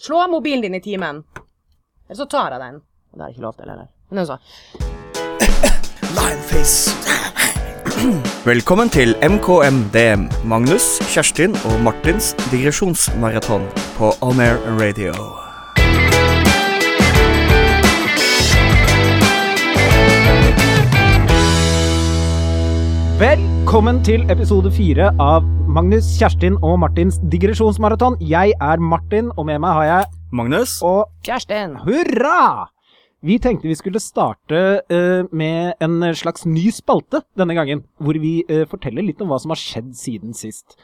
Slå av mobilen din i timen. Eller så tar jeg den. Og det er ikke lov til, eller? Men altså. Limeface. Velkommen til MKMDM. Magnus, Kjerstin og Martins digresjonsmaraton på On Air Radio. Velkommen til episode fire av Magnus, Kjerstin og Martins digresjonsmaraton. Jeg er Martin, og med meg har jeg Magnus? Og Kjerstin. hurra! Vi tenkte vi skulle starte eh, med en slags ny spalte denne gangen, hvor vi eh, forteller litt om hva som har skjedd siden sist.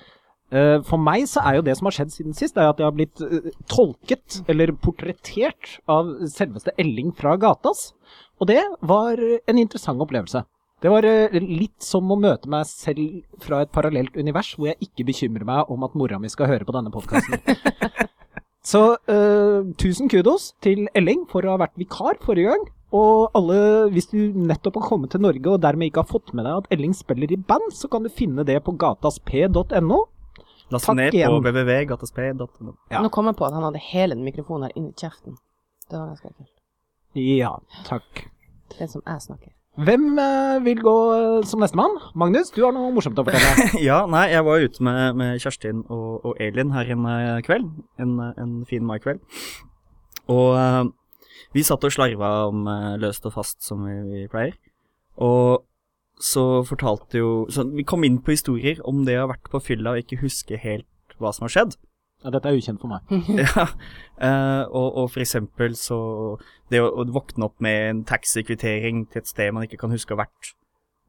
Eh, for meg så er jo det som har skjedd siden sist, er at jeg har blitt eh, tolket, eller portrettert, av selveste Elling fra Gatas. Og det var en interessant opplevelse. Det var eh, litt som å møte meg selv fra et parallelt univers, hvor jeg ikke bekymrer meg om at mora mi skal høre på denne podkasten. Så uh, tusen kudos til Elling for å ha vært vikar forrige gang. Og alle, hvis du nettopp har kommet til Norge og dermed ikke har fått med deg at Elling spiller i band, så kan du finne det på gatasp.no. Last ned ned på www.gatasp.no. Ja. Nå kom jeg på at han hadde hele den mikrofonen her inni kjeften. Det var ganske ekkelt. Ja, takk. Det er som jeg snakker. Hvem eh, vil gå som som nestemann? Magnus, du har noe morsomt å fortelle. Ja, nei, jeg var ute med, med Kjerstin og, og Elin her en eh, kveld. En, eh, en fin maikveld. Og uh, vi satt og slarva om uh, løst og fast, som vi, vi pleier. Og så fortalte jo Så vi kom inn på historier om det å ha vært på fylla og ikke huske helt hva som har skjedd. Ja, dette er ukjent for meg. ja. eh, og, og for eksempel så Det å, å våkne opp med en taxikvittering til et sted man ikke kan huske å ha vært.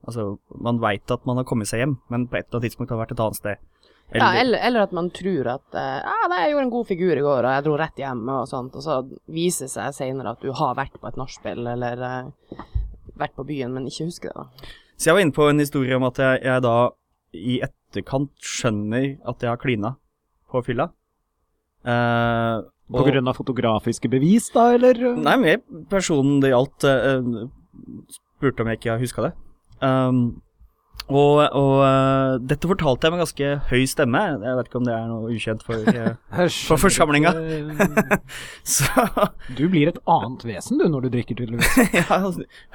Altså, man veit at man har kommet seg hjem, men på et eller annet tidspunkt har man vært et annet sted. Ja, eller, eller at man tror at eh, ja, nei, jeg gjorde en god figur i går, og jeg dro rett hjem, og sånt, og så viser det seg senere at du har vært på et nachspiel, eller eh, vært på byen, men ikke husker det. da. Så jeg var inne på en historie om at jeg, jeg da i etterkant skjønner at jeg har klina på fylla. Eh, På og- grunn av fotografiske bevis, da, eller? Nei, men personen det gjaldt, uh, spurte om jeg ikke huska det. Um, og og uh, dette fortalte jeg med ganske høy stemme. Jeg vet ikke om det er noe ukjent for uh, For forsamlinga. Så Du blir et annet vesen, du, når du drikker, tydeligvis. ja,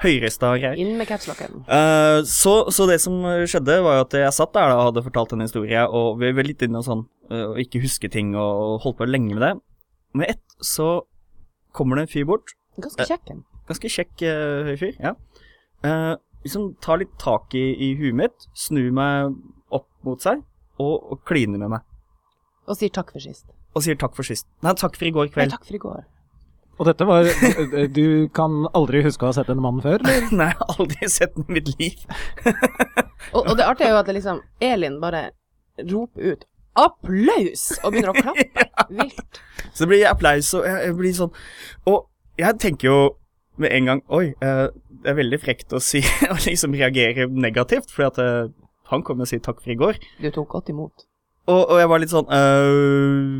høyresta greier. Inn med capslocken. Uh, så, så det som skjedde, var jo at jeg satt der da og hadde fortalt en historie, og vi var litt inne og sånn, og ikke huske ting, og, holdt på lenge med det. Med ett så kommer det en fyr bort, Ganske kjekk en. ganske kjekk uh, høy fyr, ja. Eh, liksom tar litt tak i, i huet mitt, snur meg opp mot seg, og, og kliner med meg. Og sier takk for sist. Og sier takk for sist. Nei, takk for i går Nei, kveld. takk for i går. Og dette var Du kan aldri huske å ha sett en mann før, eller? Nei, aldri sett den i mitt liv. Og, og det artige er jo at det liksom Elin bare roper ut 'applaus!' og begynner å klappe. Vilt. Så det blir applaus, og jeg, jeg blir sånn Og jeg tenker jo med en gang Oi, eh, det er veldig frekt å si Å liksom reagere negativt, fordi at eh, han kom og si takk for i går. Du tok godt imot. Og, og jeg var litt sånn øh,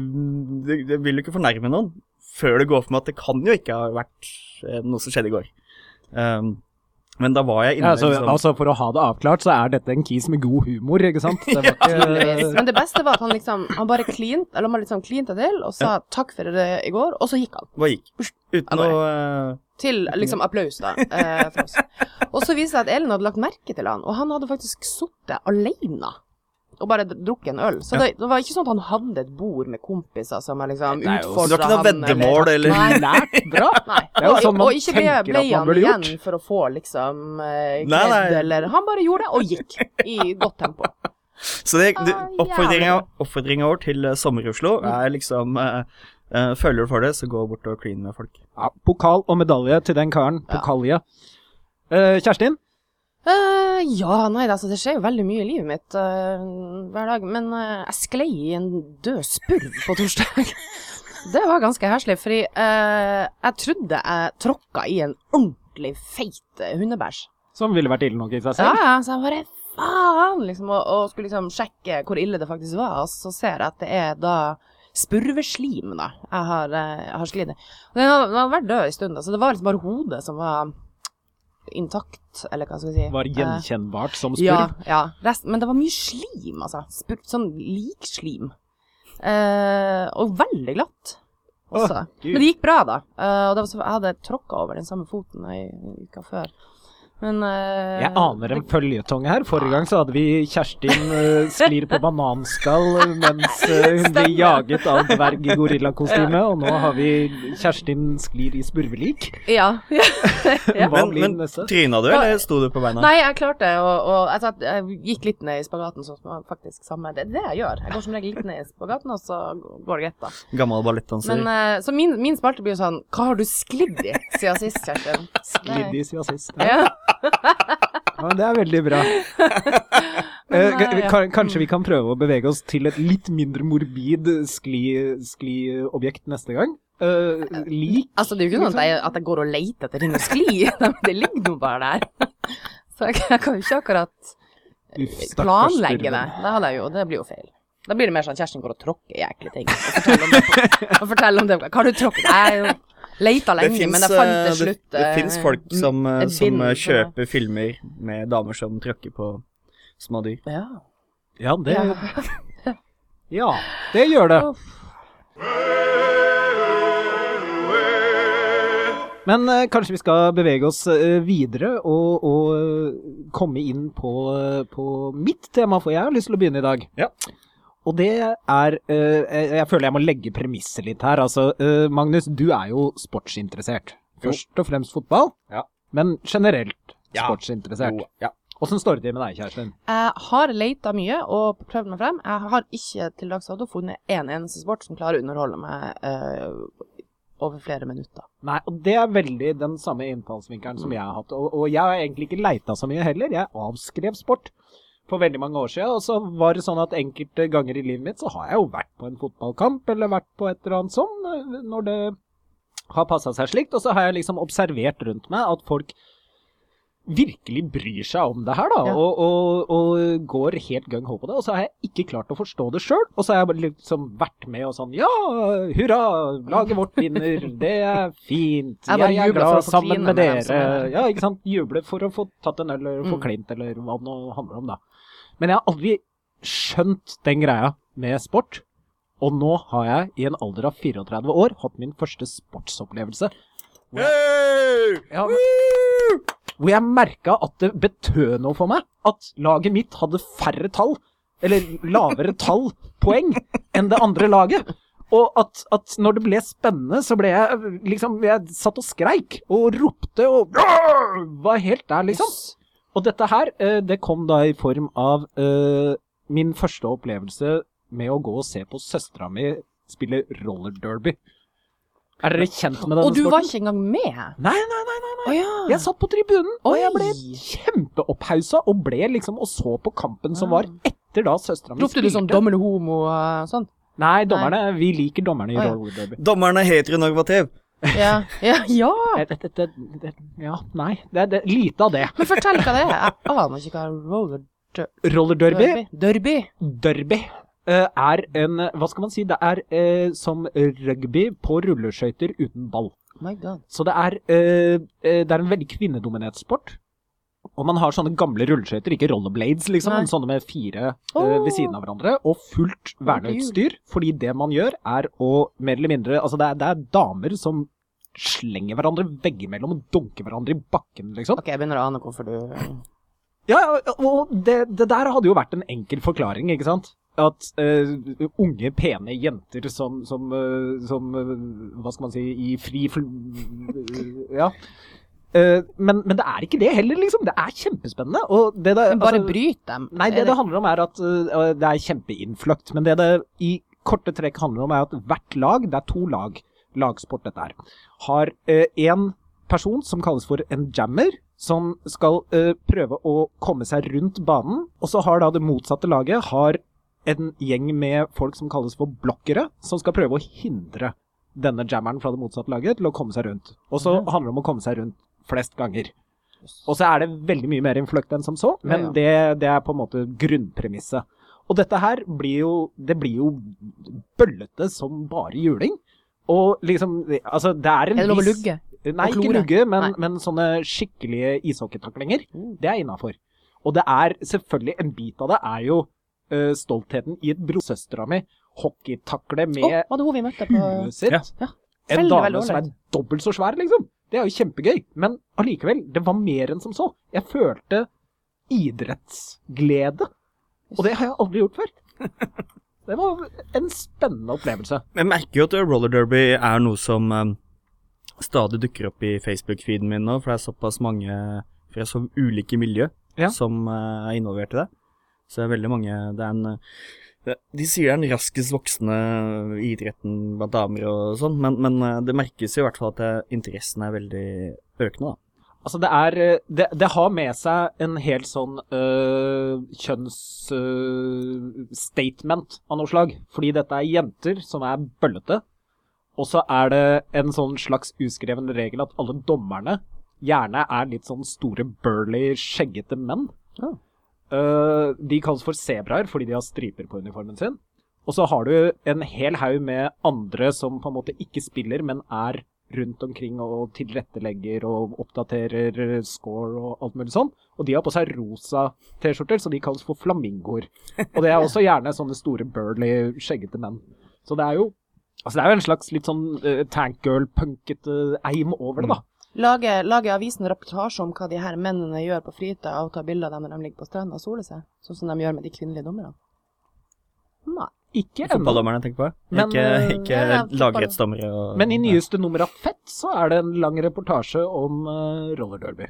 det, det vil jo ikke fornærme noen før det går for meg at det kan jo ikke ha vært eh, noe som skjedde i går. Um, men da var jeg inne Ja, altså, liksom, altså, For å ha det avklart, så er dette en kis med god humor, ikke sant? Det var Tydeligvis. ikke, Men det beste var at han liksom Han bare klint, eller han bare liksom klinte til og sa takk for det i går, og så gikk han. Hva gikk? Uten å eh, Til liksom applaus, da, eh, for oss. Og så viste det seg at Elin hadde lagt merke til han, og han hadde faktisk sittet alene. Og bare drukket en øl. Så det, det var ikke sånn at han hadde et bord med kompiser som er liksom utfordra han. Det var ikke noe veddemål, eller? Nei, Nært, bra. Nei. Det er jo og, sånn man og ikke ble, ble at man han igjen for å få liksom eh, Nei, nei. kred, eller Han bare gjorde det, og gikk i godt tempo. Så det, det, Ah, oppfordringa, oppfordringa vår til eh, Sommer-Oslo er liksom eh, eh, Føler du for det, så gå bort og kline med folk. Ja, pokal og medalje til den karen. Pokalje. Eh, Kjerstin? Eh, ja, nei, altså, det skjer jo veldig mye i livet mitt uh, hver dag. Men uh, jeg sklei i en død spurv på torsdag. det var ganske heslig, fordi jeg trodde jeg tråkka i en ordentlig feit hundebæsj. Som ville vært ille nok i seg selv. ja, så jeg bare faen, liksom, og, og skulle liksom sjekke hvor ille det faktisk var, og så ser jeg at det er da spurveslim, da, jeg har, uh, har sklidd i. Den hadde vært død en stund, så det var liksom bare hodet som var intakt, eller hva skal vi si. Var Eh, gjenkjennbart som spurv. ja, ja. Rest, men det var mye slim, altså. Spurv, sånn likslim. Eh, og veldig glatt. også. Oh, Men det gikk bra, da. Eh, og det var så, jeg hadde tråkka over den samme foten ei uke før. Men uh, Jeg aner en føljetong her. Forrige gang så hadde vi Kjerstin uh, sklir på bananskall mens uh, hun blir jaget av dverg i gorillakostyme, og nå har vi Kjerstin sklir i spurvelik. Ja. Ja. Hva Men, blir men neste? tryna du, eller sto du på beina? Nei, jeg klarte det, og, og jeg, tatt, jeg gikk litt ned i spagaten, som var faktisk samme Det er det jeg gjør. Jeg går som regel litt ned i spagaten, og så går det greit, da. Gammel ballettdanser. Men, så min, min spalte blir jo sånn Hva har du sklidd i siden sist, Kjerstin? Sklidd i siden sist. Ja. Ja. Ja, det er veldig bra. Men, Eh, eh, ja. Kanskje vi kan prøve å bevege oss til et litt mindre morbid skli- skliobjekt neste gang? Eh, lik Altså, det er jo ikke sånn at jeg, at jeg går og leter etter denne skli. det ligger noe bare der. Så jeg, jeg kan jo ikke akkurat Uff, planlegge det. Det, jo, det blir jo feil. Da blir det mer sånn Kjerstin går og tråkker i ting. Og forteller om det. Og forteller om det. Hva har du tråkket? Jeg leita lenge, finnes, men jeg fant eh, til slutt Det, det eh, fins folk som, eh, som bind eh, kjøper filmer med damer som tråkker på små dyr. Ja. Ja, det, Ja. ja, det gjør det. Men eh, kanskje vi skal bevege oss eh, videre og, og eh, komme inn på, eh, på mitt tema, for jeg har lyst til å begynne i dag. Ja. Og det er eh, Jeg føler jeg må legge premisset litt her. Altså, eh, Magnus, du er jo sportsinteressert. Først og fremst fotball, Ja. men generelt Ja. sportsinteressert. Ja. Åssen står det til med deg, kjæresten? Jeg har leita mye og prøvd meg frem. Jeg har ikke til dags dato funnet én eneste sport som klarer å underholde meg eh, over flere minutter. Nei, og det er veldig den samme innfallsvinkelen som jeg har hatt. Og, og jeg har egentlig ikke leita så mye heller. Jeg avskrev sport for veldig mange år siden. Og så var det sånn at enkelte ganger i livet mitt så har jeg jo vært på en fotballkamp eller vært på et eller annet sånn eh, når det har passa seg slikt. Og så har jeg liksom observert rundt meg at folk virkelig bryr seg om det her, da, Ja. og, og, og går helt gung ho på det. Og så har jeg ikke klart å forstå det sjøl. Og så har jeg liksom vært med og sånn Ja, hurra, laget vårt vinner, det er fint. Jeg Jeg er glad sammen med dere. er- Ja, ikke sant. Juble for å få tatt en øl eller få Mm. klint, eller hva det nå handler om, da. Men jeg har aldri skjønt den greia med sport. Og nå har jeg i en alder av 34 år hatt min første sportsopplevelse. Hey! Ja, hvor jeg merka at det betød noe for meg at laget mitt hadde færre tall, eller lavere tall, poeng, enn det andre laget. Og at, at når det ble spennende, så ble jeg liksom Jeg satt og skreik og ropte og var helt der, liksom. Og dette her, eh, det kom da i form av uh, min første opplevelse med å gå og se på søstera mi spille roller derby. Er dere kjent med denne sporten? Og du var ikke engang med? Nei, nei, nei. nei, nei. Oh, ja. Jeg satt på tribunen, og jeg ble kjempeopphausa og ble liksom og så på kampen som var etter da søstera mi Ropte du sånn 'dommerne homo' og sånn? Nei, dommerne, vi liker dommerne i oh, ja. roller derby. Dommerne er heteronormativ. Ja. ja, ja. Det- det- det- det- Ja, nei. Det er lite av det. Men fortell hva det er. Jeg aner ikke hva roller Roller derby, Derby? derby eh, er en Hva skal man si? Det er eh, som rugby på rulleskøyter uten ball. Oh my god. Så det er, eh, eh, det er en veldig kvinnedominert sport. Og man har sånne gamle rulleskøyter, ikke rollerblades, liksom, Nei. men sånne med fire Åh. ved siden av hverandre, og fullt verneutstyr. Fordi det man gjør, er å mer eller mindre Altså, det er, det er damer som slenger hverandre veggimellom og dunker hverandre i bakken, liksom. Ok, jeg begynner å ane hvorfor du Ja, og det, det der hadde jo vært en enkel forklaring, ikke sant? At uh, unge, pene jenter som, som, uh, som uh, Hva skal man si I fri fl... Ja. Men, men det er ikke det heller, liksom. Det er kjempespennende. Det Men bare altså- bryt dem. Nei, det det handler om er at det er kjempeinnfløkt. Men det det i korte trekk handler om er at hvert lag, det er to lag, lagsport dette her, har én person som kalles for en jammer, som skal eh, prøve å komme seg rundt banen. Og så har da det motsatte laget har en gjeng med folk som kalles for blokkere, som skal prøve å hindre denne jammeren fra det motsatte laget til å komme seg rundt. Og så Mhm. handler det om å komme seg rundt flest ganger. Og så er det veldig mye mer innfløkt enn som så, men Ja, ja. Det, det er på en måte grunnpremisset. Og dette her blir jo Det blir jo bøllete som bare juling. Og liksom Altså, det er en Er det lov å lugge? Nei, ikke lugge, men, Nei. men sånne skikkelige ishockeytaklinger. Mm. Det er innafor. Og det er selvfølgelig En bit av det er jo uh, stoltheten i et bror. Søstera mi hockeytakle med med var det hun vi møtte på sitt Ja. Ja. en dame som er dobbelt så svær, liksom. Det er jo kjempegøy. Men allikevel, det var mer enn som så. Jeg følte idrettsglede. Og det har jeg aldri gjort før. Det var en spennende opplevelse. Jeg merker jo at roller derby er noe som eh, stadig dukker opp i Facebook-feeden min nå, for det er såpass mange fra så ulike miljø Ja. som eh, er involvert i det. Så det er veldig mange Det er en eh, det, De sier det er den raskest voksende idretten blant damer og sånn, men, men eh, det merkes i hvert fall at det, interessen er veldig økende, da. Altså, det er eh, Det, det har med seg en helt sånn øh, kjønnsstatement av noe slag. Fordi dette er jenter som er bøllete. Og så er det en sånn slags uskreven regel at alle dommerne gjerne er litt sånn store, burly, skjeggete menn. Ja. Uh, de kalles for sebraer fordi de har striper på uniformen sin. Og så har du en hel haug med andre som på en måte ikke spiller, men er rundt omkring og tilrettelegger og oppdaterer score og alt mulig sånn. Og de har på seg rosa T-skjorter, så de kalles for flamingoer. Og det er også gjerne sånne store burly, skjeggete menn. Så det er jo Altså det er jo en slags litt sånn uh, tankgirl-punkete eim over det, da. Lager, lager avisen reportasje om hva de her mennene gjør på fritida, og tar bilder av dem når de ligger på stranda og soler seg? Sånn som de gjør med de kvinnelige dommerne? Nei. Ikke ennå. Fotballdommerne, tenker på. Men, ikke eh, ikke ja, lagrettsdommere og Men i nyeste nummer av Fett så er det en lang reportasje om uh, roller derby.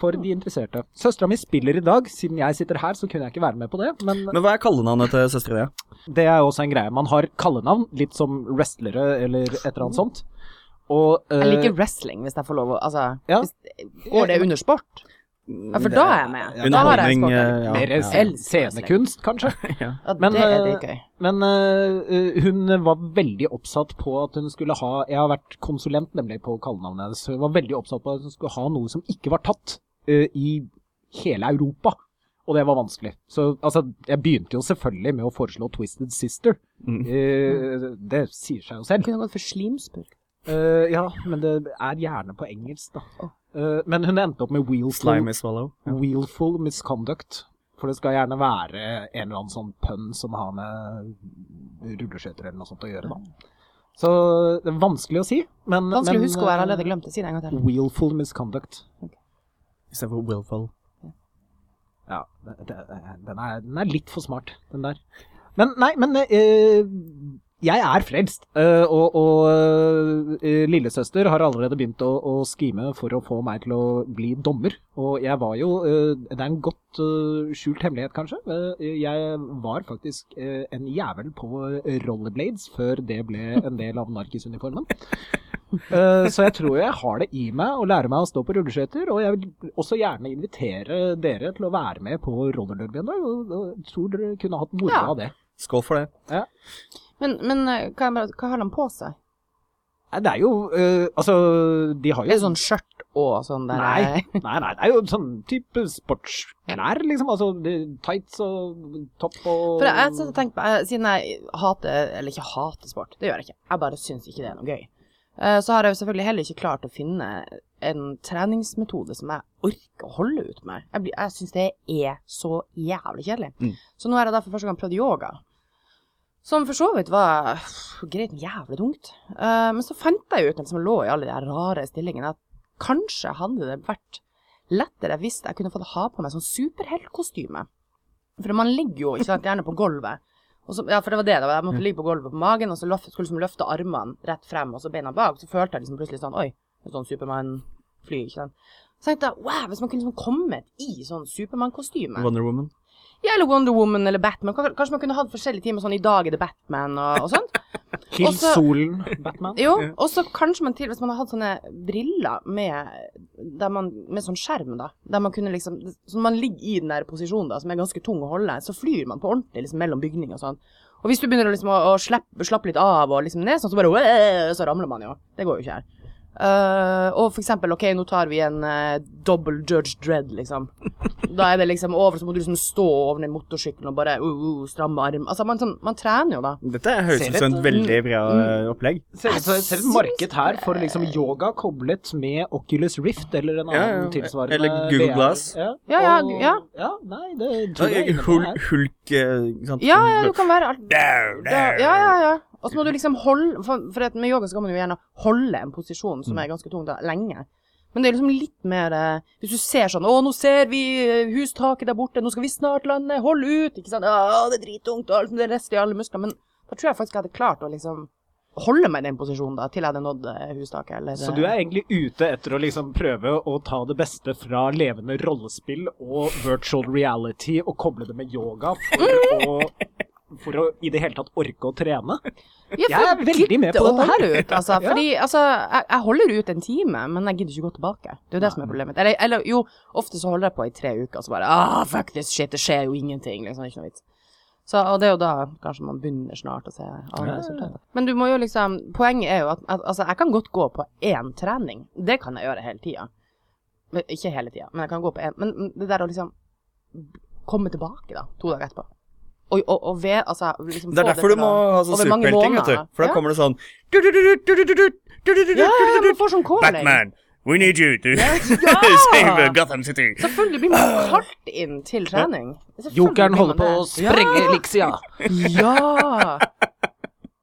For de interesserte. Søstera mi spiller i dag. Siden jeg sitter her, så kunne jeg ikke være med på det. Men Men hva er kallenavnet til søstera di? det er også en greie. Man har kallenavn, litt som wrestlere eller et eller annet sånt. Og uh, Jeg liker wrestling, hvis jeg får lov å Altså, Ja. hvis, går det under sport? Ja, for da er jeg med. Da har jeg Underholdning skåret. eh, ja, mer ja. scenekunst, kanskje. ja. Ja, Men, det er det gøy. Men uh, hun var veldig oppsatt på at hun skulle ha Jeg har vært konsulent nemlig på kallenavnet hennes. Hun var veldig oppsatt på at hun skulle ha noe som ikke var tatt uh, i hele Europa. Og det var vanskelig. Så altså, jeg begynte jo selvfølgelig med å foreslå Twisted Sister. Mm. Uh, det sier seg jo selv. Kunne gått for slimspurk. Eh, ja, men det er gjerne på engelsk, da. Eh, men hun endte opp med Wheelful, Slimy Wheelful Misconduct. For det skal gjerne være en eller annen sånn pønn som har med rulleskøyter eller noe sånt å gjøre, da. Så det er vanskelig å si, men Vanskelig men, å huske, hva jeg har eh, allerede glemt å Si det en gang til. Wheelful Misconduct. Istedenfor Willful. Ja, det, det, den, er, den er litt for smart, den der. Men nei, men eh, jeg er frelst. uh, og og uh, lillesøster har allerede begynt å, å skime for å få meg til å bli dommer. Og jeg var jo uh, Det er en godt skjult hemmelighet, kanskje. Jeg var faktisk en jævel på rollerblades før det ble en del av narkisuniformen. Så jeg tror jeg har det i meg å lære meg å stå på rulleskøyter. Og jeg vil også gjerne invitere dere til å være med på rollerderby en dag. Og, og tror dere kunne hatt moro Ja. av det. Skål for det. Men, men eh, hva, er hva har de på seg? Det er jo uh, Altså, de har Er jo det sånn skjørt og sånn der Nei. eh, Nei, nei, det er jo sånn type sportsklær, liksom. Altså tights og topp og For jeg, satt og tenkte på, jeg, siden jeg hater, eller ikke hater sport, det gjør jeg ikke, jeg bare syns ikke det er noe gøy. Uh, Så har jeg jo selvfølgelig heller ikke klart å finne en treningsmetode som jeg orker å holde ut med. Jeg, blir- jeg syns det er så jævlig kjedelig. Mm. Så nå har jeg derfor første gang prøvd yoga. Som for så vidt var greit jævlig tungt. Uh, men så fant jeg ut, mens jeg lå i alle de rare stillingene, at kanskje hadde det vært lettere hvis jeg kunne fått ha på meg sånn superheltkostyme. For man ligger jo sant, gjerne på gulvet. Så, ja, for det var det. var, Jeg måtte ligge på gulvet på magen, og så løft, skulle liksom løfte armene rett frem, og så beina bak. Så følte jeg liksom plutselig sånn Oi, en sånn Supermann-fly, ikke sant. Så tenkte jeg wow, hvis man kunne liksom kommet i sånn Supermann-kostyme Wonder Woman. Ja, eller Wonder Woman eller Batman. Kanskje man kunne hatt forskjellige timer sånn i dag er det Batman og, og sånt. Kill også- solen, Batman. Jo, og så kanskje man til, hvis man har hatt sånne briller med, der man, med sånn skjerm, da, der man kunne liksom Så man ligger i den der posisjonen, da, som er ganske tung å holde, så flyr man på ordentlig liksom mellom bygninger og sånn. Og hvis du begynner å, liksom, å, å slappe, slappe litt av og liksom ned, sånn, så bare øh, Så ramler man jo. Det går jo ikke her. Eh, og for eksempel, OK, nå tar vi en uh, double judge dread, liksom. Da er det liksom over, så må du liksom stå over den motorsykkelen og bare uh, uh, stramme arm. Altså, man, sånn, man trener jo da. Dette høres ut som et- veldig bra eh, opplegg. Ser ut som et marked her for liksom yoga koblet med Oculus Rift eller en annen ja. tilsvarende Eller Google VR. Glass. Ja, Ja, ja, og- ja. ja. Nei, det tror jeg hulk eh, sant? Ja, ja, du kan være alt Ja, ja, ja. Og så må du liksom holde For, for med yoga så kan man jo gjerne holde en posisjon Mm. som er ganske tung da, lenge. Men det er liksom litt mer eh, Hvis du ser sånn Å, nå ser vi eh, hustaket der borte, nå skal vi snart lande, hold ut! Ikke sant? Å, det er drittungt, og det rister i alle muskler. Men da tror jeg faktisk jeg hadde klart å liksom holde meg i den posisjonen da, til jeg hadde nådd eh, hustaket, eller Så du er egentlig ute etter å liksom prøve å ta det beste fra levende rollespill og virtual reality og koble det med yoga for å, for å i det hele tatt orke å trene? Ja, Jeg er veldig med på dette her. Ut, altså. Fordi, altså, jeg, jeg holder ut en time, men jeg gidder ikke gå tilbake. Det er jo det som er problemet. Eller, eller jo, ofte så holder jeg på i tre uker, så bare ah, fuck this shit, det skjer jo ingenting, liksom. Ikke noe vits. Så, og det er jo da kanskje man begynner snart å se andre resultater. Men du må jo liksom Poenget er jo at, at altså, jeg kan godt gå på én trening. Det kan jeg gjøre hele tida. Ikke hele tida, men jeg kan gå på én. Men men det der å liksom komme tilbake, da, to dager etterpå. Og, og, og ved, altså, liksom det er derfor det du må ha sånn superhelting, vet du. For da ja. kommer det sånn Batman. We need you to save Gotham City. Selvfølgelig blir man kalt inn til trening. Jokeren holder på å sprenge elixia. ja.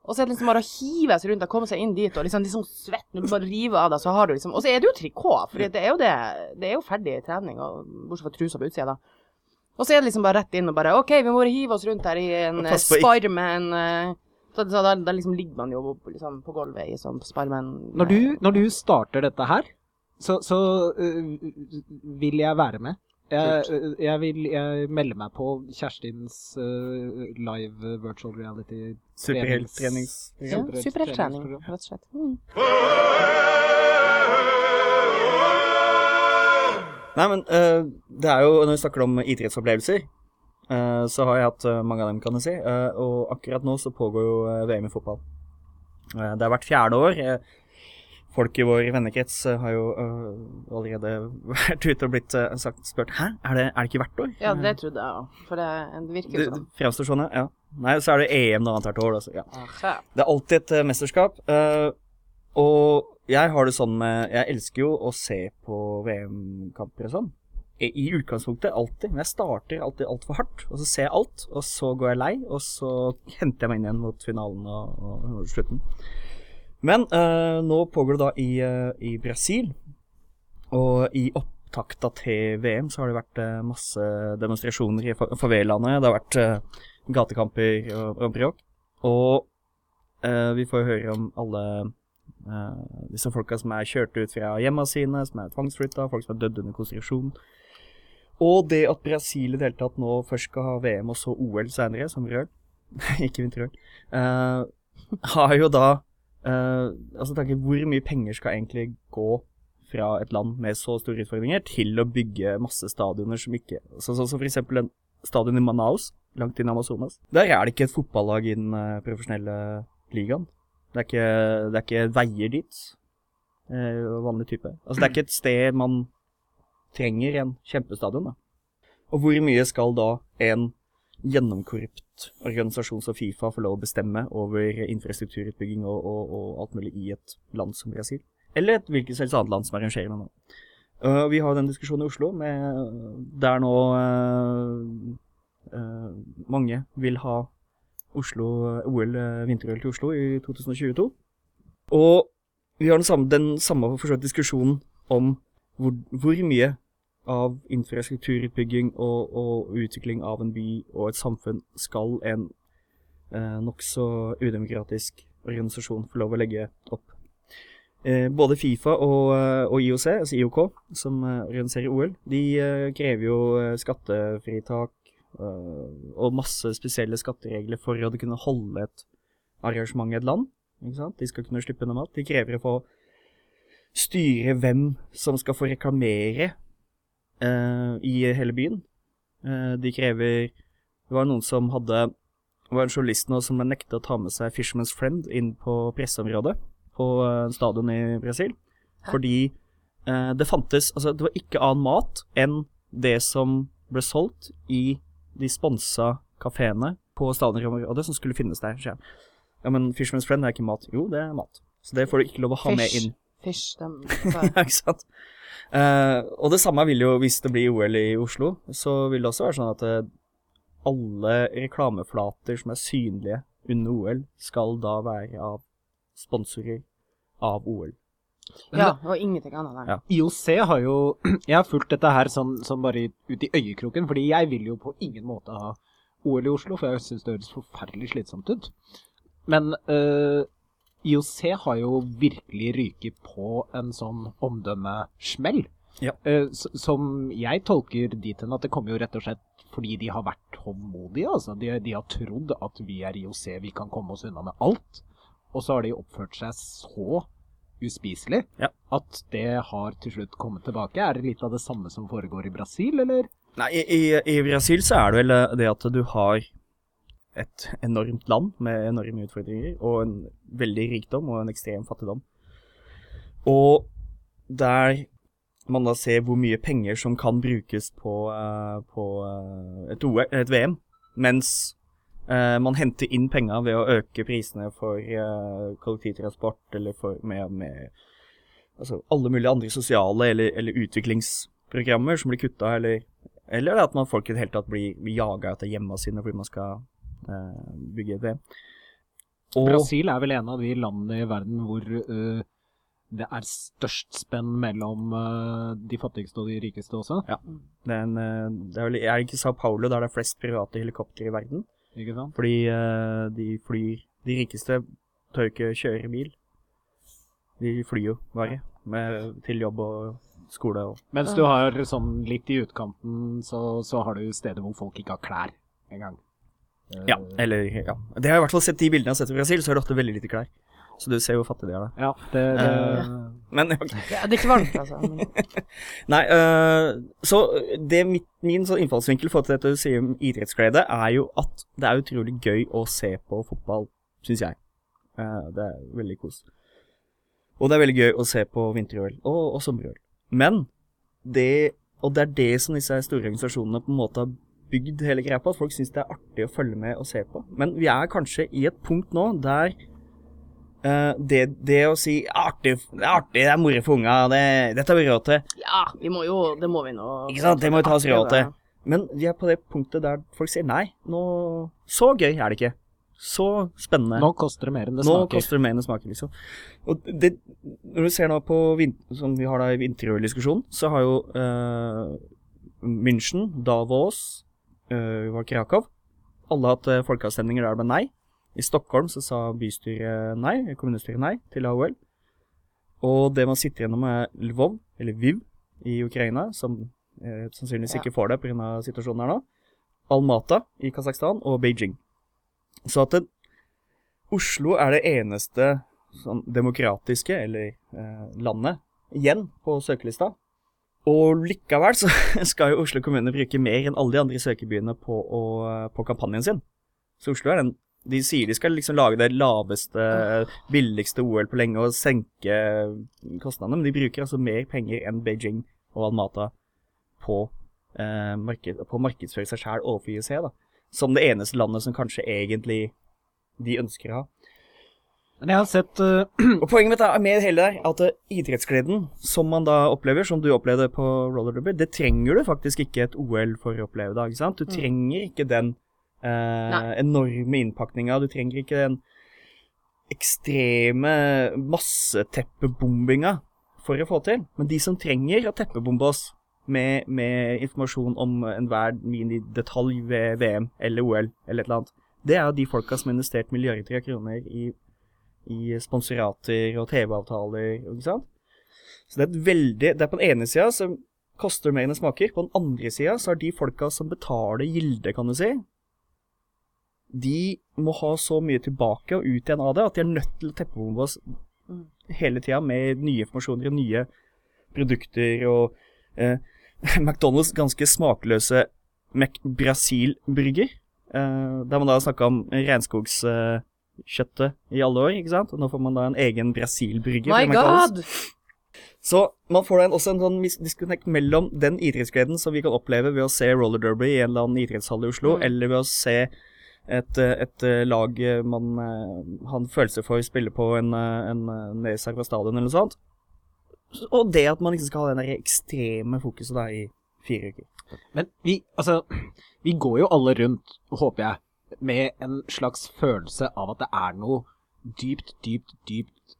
Og så er det liksom bare å hive seg rundt og komme seg inn dit, og liksom, liksom svett Når du bare river av deg, så har du liksom Og så er det jo trikot, for det er jo det. Det er jo ferdig trening, og, bortsett fra trusa på utsida, da. Og så er det liksom bare rett inn og bare OK, vi må bare hive oss rundt her i en eh, Spiderman uh, Så, så da, da liksom ligger man jo på- liksom, på gulvet i sånn Spiderman Når du, når du starter dette her, så, så uh, vil jeg være med. Jeg, jeg vil jeg melder meg på Kjerstins uh, live virtual reality Superhelttrenings... Ja, superhelttrening, rett og slett. Mm. Nei, men uh, det er jo Når vi snakker om idrettsopplevelser, uh, så har jeg hatt uh, mange av dem, kan du si. Og akkurat nå så pågår jo VM i fotball. Det har vært fjerde år. Folk i vår vennekrets har jo allerede vært ute og blitt sagt, spurt Hæ, er det, er det ikke hvert år? Ja, det trodde jeg òg, for det, det virker jo det sånn. fremstår sånn, ja. Nei, så er det EM nå annethvert år. Altså. Ja. Det er alltid et mesterskap. og jeg har det sånn med Jeg elsker jo å se på VM-kamper og sånn. I, utgangspunktet alltid. Men jeg starter alltid altfor hardt. Og så ser jeg alt, og så går jeg lei, og så henter jeg meg inn igjen mot finalen og, og, og slutten. Men uh, nå pågår det da i, uh, i Brasil, og i opptakta til VM så har det vært uh, masse demonstrasjoner i fa- favelaene. Det har vært gatekamper og, og bråk. Og vi får høre om alle disse folka som er kjørt ut fra hjemma sine, som er tvangsflytta, folk som er dødd under konstruksjon. Og det at Brasil i det hele tatt nå først skal ha VM og så OL senere, som rød, ikke vinter-OL, eh, har jo da uh, Altså tenker hvor mye penger skal egentlig gå fra et land med så store utfordringer til å bygge masse stadioner som ikke så, så, så for eksempel en stadion i Manaus, langt inn i Amazonas. Der er det ikke et fotballag i den uh, profesjonelle ligaen. Det er ikke, det er ikke veier dit. eh, vanlig type. Altså, det er ikke et sted man trenger en kjempestadion, da. Og hvor mye skal da en gjennomkorrupt organisasjon som Fifa få lov å bestemme over infrastrukturutbygging og, og, og alt mulig i et land som Brasil? Eller et hvilket som annet land som arrangerer det nå. Uh, vi har den diskusjonen i Oslo, med, der nå uh, uh, mange vil ha Oslo, OL, uh, vinter-OL til Oslo i 2022. Og vi har den samme, den samme forstått, diskusjonen om hvor, hvor mye av infrastrukturutbygging og, og utvikling av en by og et samfunn skal en eh, nokså udemokratisk organisasjon få lov å legge opp. Eh, både Fifa og, eh, og IOC, altså IOK, som eh, organiserer OL, de eh, krever jo eh, skattefritak eh, og masse spesielle skatteregler for å kunne holde et arrangement i et land. Ikke sant? De skal kunne slippe unna mat. De krever å få styre hvem som skal få reklamere uh, i hele byen. Uh, de krever Det var noen som hadde Det var en journalist nå som nektet å ta med seg Fisherman's Friend inn på presseområdet på uh, stadion i Brasil. Fordi eh, det fantes Altså, det var ikke annen mat enn det som ble solgt i de sponsa kafeene på stadionområdet som skulle finnes der. Så Ja, men Fisherman's Friend er ikke mat. Jo, det er mat. Så det får du ikke lov å ha med Fish. inn. Fish, dem Ja, ikke sant? Uh, og det samme vil jo, hvis det blir OL i Oslo, så vil det også være sånn at uh, alle reklameflater som er synlige under OL skal da være av sponsorer av OL. Ja, og ingenting annet. Ja. IOC har jo Jeg har fulgt dette her sånn, sånn bare ut i øyekroken, fordi jeg vil jo på ingen måte ha OL i Oslo, for jeg syns det høres forferdelig slitsomt ut. Men uh, IOC har jo virkelig ryket på en sånn omdømmesmell. Ja. Uh, som jeg tolker dit hen at det kommer jo rett og slett fordi de har vært håndmodige. Altså. De, de har trodd at vi er IOC, vi kan komme oss unna med alt. Og så har de oppført seg så uspiselig Ja. at det har til slutt kommet tilbake. Er det litt av det samme som foregår i Brasil, eller? Nei, i, i, Brasil så er det vel eh, det at du har et enormt land med enorme utfordringer, og en veldig rikdom og en ekstrem fattigdom. Og der man da ser hvor mye penger som kan brukes på, eh, på eh, et, OL, et VM, mens man henter inn penger ved å øke prisene for eh, kollektivtransport eller for, med, med altså, alle mulige andre sosiale eller, eller utviklingsprogrammer som blir kutta, eller, eller at man folk i det hele tatt blir, blir jaga etter hjemmene sine fordi man skal uh, bygge et VM. Og, Brasil er vel en av de landene i verden hvor uh, det er størst spenn mellom uh, de fattigste og de rikeste også. det er, en, eh, det er vel er det ikke Sao Paulo der det er flest private helikoptre i verden? Ikke sant? Fordi eh, de flyr De rikeste tør ikke kjøre bil. De flyr jo bare med, til jobb og skole og Mens du har sånn litt i utkanten, så, så har du steder hvor folk ikke har klær engang. Ja, eller ja. Det har jeg i hvert fall sett de bildene jeg har sett i Brasil, så er det ofte veldig lite klær. Så du ser hvor fattig de er da. Ja, det, det Uh, Men okay. Ja, det er ikke varmt, altså. Men, Nei, uh, så det mitt, min sånn innfallsvinkel for dette du sier om idrettsglede, er jo at det er utrolig gøy å se på fotball, syns jeg. Uh, det er veldig kos. Og det er veldig gøy å se på vinter-OL og, og sommer-OL. Men det Og det er det som disse store organisasjonene på en måte har bygd hele greia på, at folk syns det er artig å følge med og se på. Men vi er kanskje i et punkt nå der eh, det, det å si artig, det er artig, det er moro for unga, det, dette har vi råd til ja, vi må jo Det må vi nå. Ikke sant, det må vi ta oss råd til. Men vi er på det punktet der folk sier nei, nå Så gøy er det ikke. Så spennende. Nå koster det mer enn det Nå smaker. koster det mer enn det smaker, liksom. Og det, når du ser nå på som vi har da i vinter-OL-diskusjonen, så har jo eh, München, Davos, uh, var Krakow Alle hatt folkeavstemninger der det ble nei. I Stockholm så sa bystyret nei, kommunestyret nei til AOL. Og det man sitter igjennom er Lvov, eller Viv, i Ukraina, som eh, sannsynligvis Ja. ikke får det pga. situasjonen her nå. Almata i Kasakhstan og Beijing. Så at det, Oslo er det eneste sånn demokratiske, eller eh, landet, igjen på søkelista. Og likevel så skal jo Oslo kommune bruke mer enn alle de andre søkebyene på, å, på kampanjen sin. Så Oslo er den De sier de skal liksom lage det laveste, billigste OL på lenge og senke kostnadene, men de bruker altså mer penger enn Beijing og Almata på, eh, marked, på å markedsføre seg sjæl overfor IOC, da. Som det eneste landet som kanskje egentlig de ønsker å ha. Men jeg har sett uh... Og poenget mitt er med hele der at eh, idrettsgleden som man da opplever, som du opplevde på roller derby, det trenger du faktisk ikke et OL for å oppleve da, ikke sant? Du trenger ikke den eh, enorme innpakninger. du trenger ikke den ekstreme masseteppebombinga for å få til. Men de som trenger å teppebombe oss med, med informasjon om enhver minidetalj ved VM eller OL eller et eller annet, det er jo de folka som har investert milliarder av kroner i i sponsorater og TV-avtaler, ikke sant? Så det er et veldig Det er på den ene sida så koster det mer enn det smaker. På den andre sida så er de folka som betaler gildet, kan du si, de må ha så mye tilbake og ut igjen av det at de er nødt til å teppebombe oss hele tida med nye informasjoner og nye produkter og eh, McDonald's ganske smakløse Brasil-brygger. Eh, der man da snakket snakka om regnskogskjøttet i alle år, ikke sant? Og nå får man da en egen Brasil-brygger. My god! Så man får da en, også en sånn disconnect mellom den idrettsgleden som vi kan oppleve ved å se roller derby i en eller annen idrettshall i Oslo, Mm. eller ved å se et, eh, et eh, lag eh, man har en følelse for å spille på en, en nedsarva stadion eller noe sånt. Og det at man ikke skal ha den der ekstreme fokuset da i fire uker. Men vi, altså, vi går jo alle rundt, håper jeg, med en slags følelse av at det er noe dypt, dypt, dypt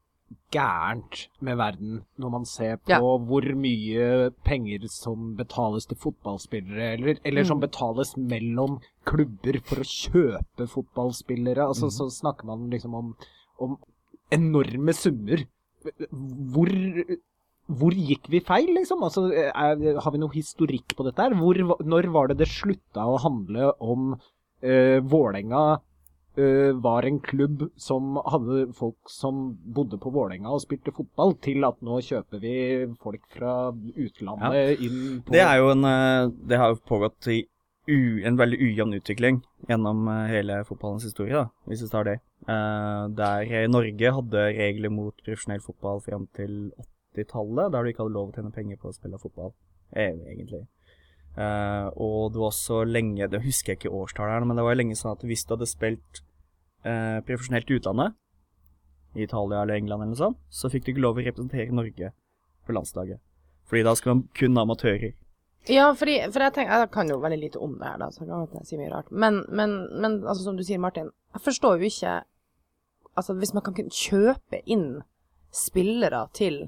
gærent med verden når man ser på Ja. hvor mye penger som betales til fotballspillere, eller, eller som Mm. betales mellom klubber for å kjøpe fotballspillere. Altså, Mm. Så snakker man liksom om, om enorme summer. Hvor, hvor gikk vi feil, liksom? Altså, er, har vi noe historikk på dette her? Hvor, når var det det slutta å handle om uh, Vålerenga uh, var en klubb som hadde folk som bodde på Vålerenga og spilte fotball, til at nå kjøper vi folk fra utlandet inn på Det er jo en eh, Det har jo pågått i en veldig ujevn utvikling gjennom eh, hele fotballens historie, da, hvis vi tar det. Uh, der eh, Norge hadde regler mot profesjonell fotball fram til 80-tallet, der du ikke hadde lov å tjene penger på å spille fotball, egentlig. Uh, og det var også lenge Det husker jeg ikke årstallet, her, men det var lenge sånn at hvis du hadde spilt uh, profesjonelt utlandet, i Italia eller England eller noe sånt, så fikk du ikke lov å representere Norge på landslaget. Fordi da skulle man kun amatører. Ja, fordi, for jeg tenker, jeg kan jo veldig lite om det her, da, så jeg kan godt si mye rart. Men, men, men altså, som du sier, Martin, jeg forstår jo ikke Altså, hvis man kan kjøpe inn spillere til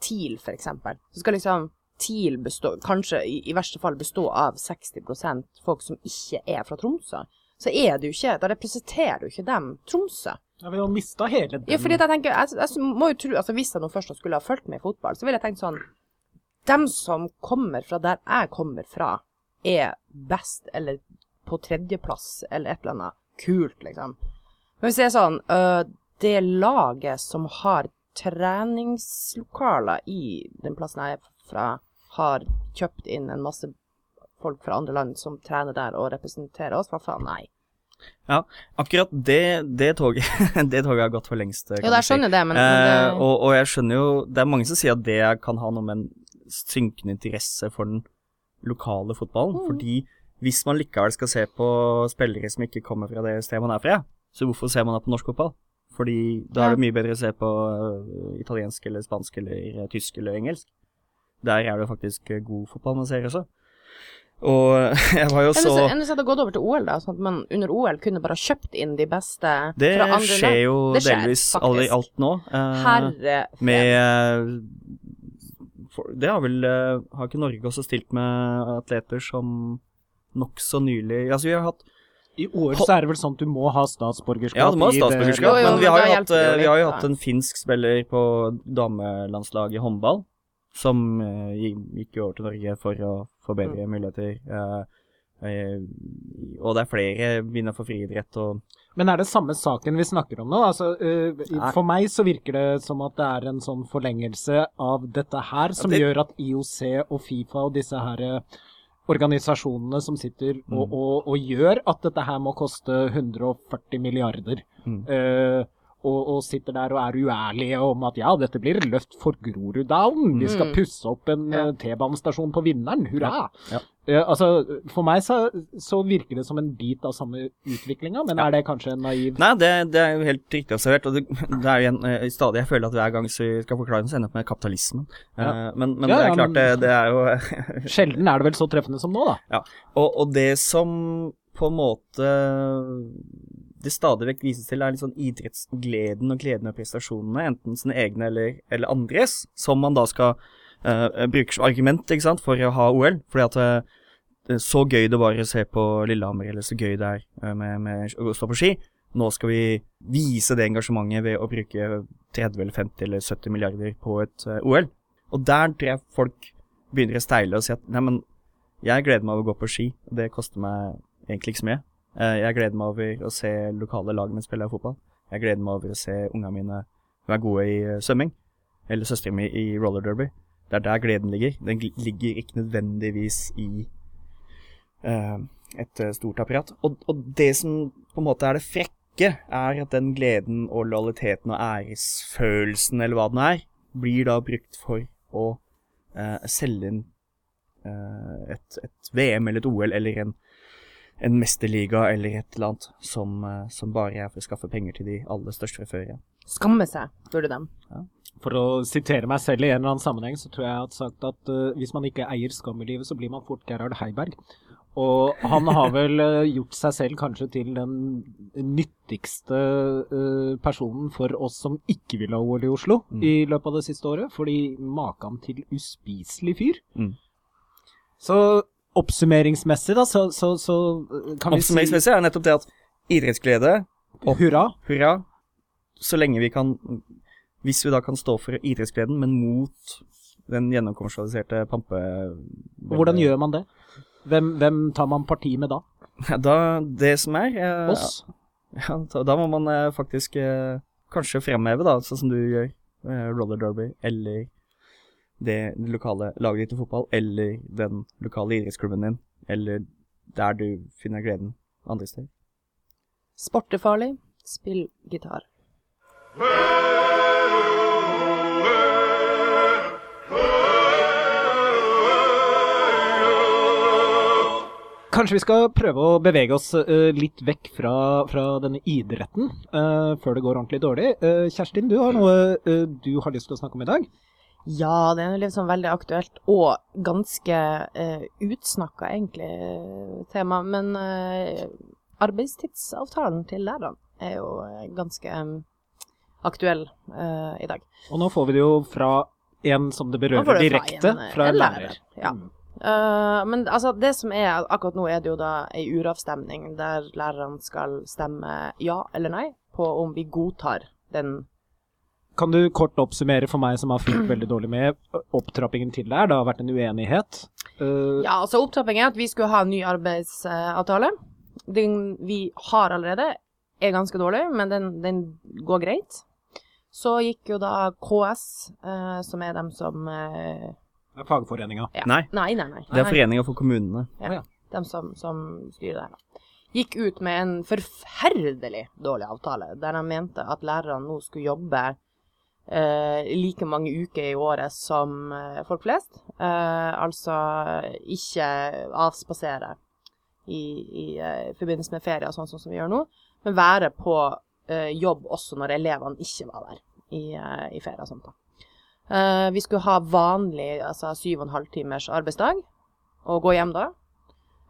TIL, eksempel, så skal liksom TIL bestå, kanskje i, i verste fall bestå av 60% folk som ikke er fra Tromsø, så er det jo ikke Da representerer jo ikke dem Tromsø. Ja, Vi har mista hele den Ja, fordi jeg tenker, jeg, jeg må jo tro, altså Hvis jeg nå først skulle ha fulgt med i fotball, så ville jeg tenkt sånn Dem som kommer fra der jeg kommer fra, er best, eller på tredjeplass, eller et eller annet kult, liksom. Men hvis det er sånn øh, Det laget som har treningslokaler i den plassen jeg er fra, har kjøpt inn en masse folk fra andre land som trener der og representerer oss, hva faen, nei. Ja, akkurat det, det toget Det toget har gått for lengst. du jeg si. skjønner det, men, Eh, men det, og, og jeg skjønner jo Det er mange som sier at det kan ha noe med en synkende interesse for den lokale fotballen. Mm. Fordi hvis man likevel skal se på spillere som ikke kommer fra det stedet man er fra, så hvorfor ser man da på norsk fotball? Fordi da er det mye bedre å se på øh, italiensk eller spansk eller øh, tysk eller engelsk. Der er det faktisk øh, god fotball man ser også. Og jeg var jo så Enn hvis jeg hadde gått over til OL, da, sånn at man under OL kunne bare kjøpt inn de beste Det fra andre land? Det skjer, jo delvis faktisk. alt nå. eh, Herre med fred. Med... Det har vel eh, Har ikke Norge også stilt med atleter som nokså nylig Altså, vi har hatt I år så er det vel sånn at du må ha statsborgerskap Ja, du må ha det- statsborgerskap, men vi har jo hatt, eh, vi har jo hatt en finsk spiller på damelandslaget i håndball som eh, gikk jo over til Norge for å få bedre Mm. muligheter. Eh, eh, og det er flere innenfor friidrett og Men er det samme saken vi snakker om nå? Altså, øh, for meg så virker det som at det er en sånn forlengelse av dette her, som det- gjør at IOC og Fifa og disse her øh, organisasjonene som sitter og, Mm. og, og gjør at dette her må koste 140 milliarder, Mm. øh, og, og sitter der og er uærlige om at ja, dette blir løft for Groruddalen. Vi skal Mm. pusse opp en Ja. øh, T-banestasjon på Vinneren. Hurra! Ja. Eh, altså, for meg så, så virker det som en bit av samme utviklinga, men Ja. er det kanskje naiv Nei, det, det er jo helt riktig observert. Og det, det er jo en, eh, stadig Jeg føler at hver gang vi skal forklare den, så ender det opp med kapitalismen. Ja. Eh, men men Ja, det er ja, klart, det, det er jo Sjelden er det vel så treffende som nå, da. og, og det som på en måte det stadig vekk vises til, er sånn idrettsgleden og gleden av prestasjonene, enten sine egne eller, eller andres, som man da skal uh, bruke som argument ikke sant, for å ha OL. Fordi at uh, så gøy det var å se på Lillehammer, eller så gøy det er eh, med, med å stå på ski. Nå skal vi vise det engasjementet ved å bruke 30 eller 50 eller 70 milliarder på et uh, OL. Og der tror jeg folk begynner å steile og si at nei, jeg gleder meg over å gå på ski, og det koster meg egentlig ikke så mye. Eh, Jeg gleder meg over å se lokale lag min spille fotball. Jeg gleder meg over å se ungene mine være gode i eh, svømming, eller søsteren min i roller derby. Det er der gleden ligger. Den ligger ikke nødvendigvis i uh, et stort apparat. Og, og det som på en måte er det frekke, er at den gleden og lojaliteten og æresfølelsen, eller hva den er, blir da brukt for å uh, selge inn uh, et, et VM eller et OL eller en, en mesterliga eller et eller annet som, eh, som bare er for å skaffe penger til de aller største fra før. Ja. Skamme seg, burde dem. For å sitere meg selv i en eller annen sammenheng, så tror jeg jeg har sagt at uh, hvis man ikke eier skam i livet, så blir man fort Gerhard Heiberg. Og han har vel eh, gjort seg selv kanskje til den nyttigste personen for oss som ikke vil ha OL i Oslo Mm. i løpet av det siste året, fordi maken til uspiselig fyr. Mm. Så oppsummeringsmessig, da, så, så, så kan vi si Oppsummeringsmessig er nettopp det at idrettsglede, opp- hurra. hurra, så lenge vi kan Hvis vi da kan stå for idrettsgleden, men mot den gjennomkommersialiserte pampe... Hvordan gjør man det? Hvem, hvem tar man parti med da? Da, det som er eh, Oss? Ja, da, da må man eh, faktisk eh, kanskje fremheve, da, sånn som du gjør, eh, roller derby, eller det lokale laget ditt i fotball, eller den lokale idrettsklubben din, eller der du finner gleden andre steder. Sport er farlig, spill gitar. Kanskje vi skal prøve å bevege oss eh, litt vekk fra, fra denne idretten eh, før det går ordentlig dårlig. Eh, Kjerstin, du har noe du har lyst til å snakke om i dag? Ja, det er liksom veldig aktuelt og ganske eh, utsnakka, egentlig, eh, tema. Men eh, arbeidstidsavtalen til lærerne er jo eh, ganske eh, aktuell eh, i dag. Og nå får vi det jo fra en som det berører det fra direkte, en, eh, fra en lærer. lærer, ja. Mm. Eh, men altså, det som er akkurat nå, er det jo da ei uravstemning der lærerne skal stemme ja eller nei på om vi godtar den Kan du kort oppsummere for meg som har fulgt veldig dårlig med opptrappingen til det her? Det har vært en uenighet. Uh, Ja, altså opptrappingen er at vi skulle ha en ny arbeidsavtale. Den vi har allerede, er ganske dårlig, men den, den går greit. Så gikk jo da KS, uh, som er dem som uh, det er Fagforeninga. ja. Nei. Nei, nei, nei. Det er foreninga for kommunene. Ja, Å, ja. dem som, som styrer det da. Gikk ut med en forferdelig dårlig avtale, der de mente at lærerne nå skulle jobbe like mange uker i året som eh, folk flest. Eh, altså ikke avspasere i, i eh, forbindelse med ferie og sånn sånn som vi gjør nå, men være på eh, jobb også når elevene ikke var der i, eh, i ferie og sånt. da. Eh, vi skulle ha vanlig altså syv og en halv timers arbeidsdag og gå hjem da.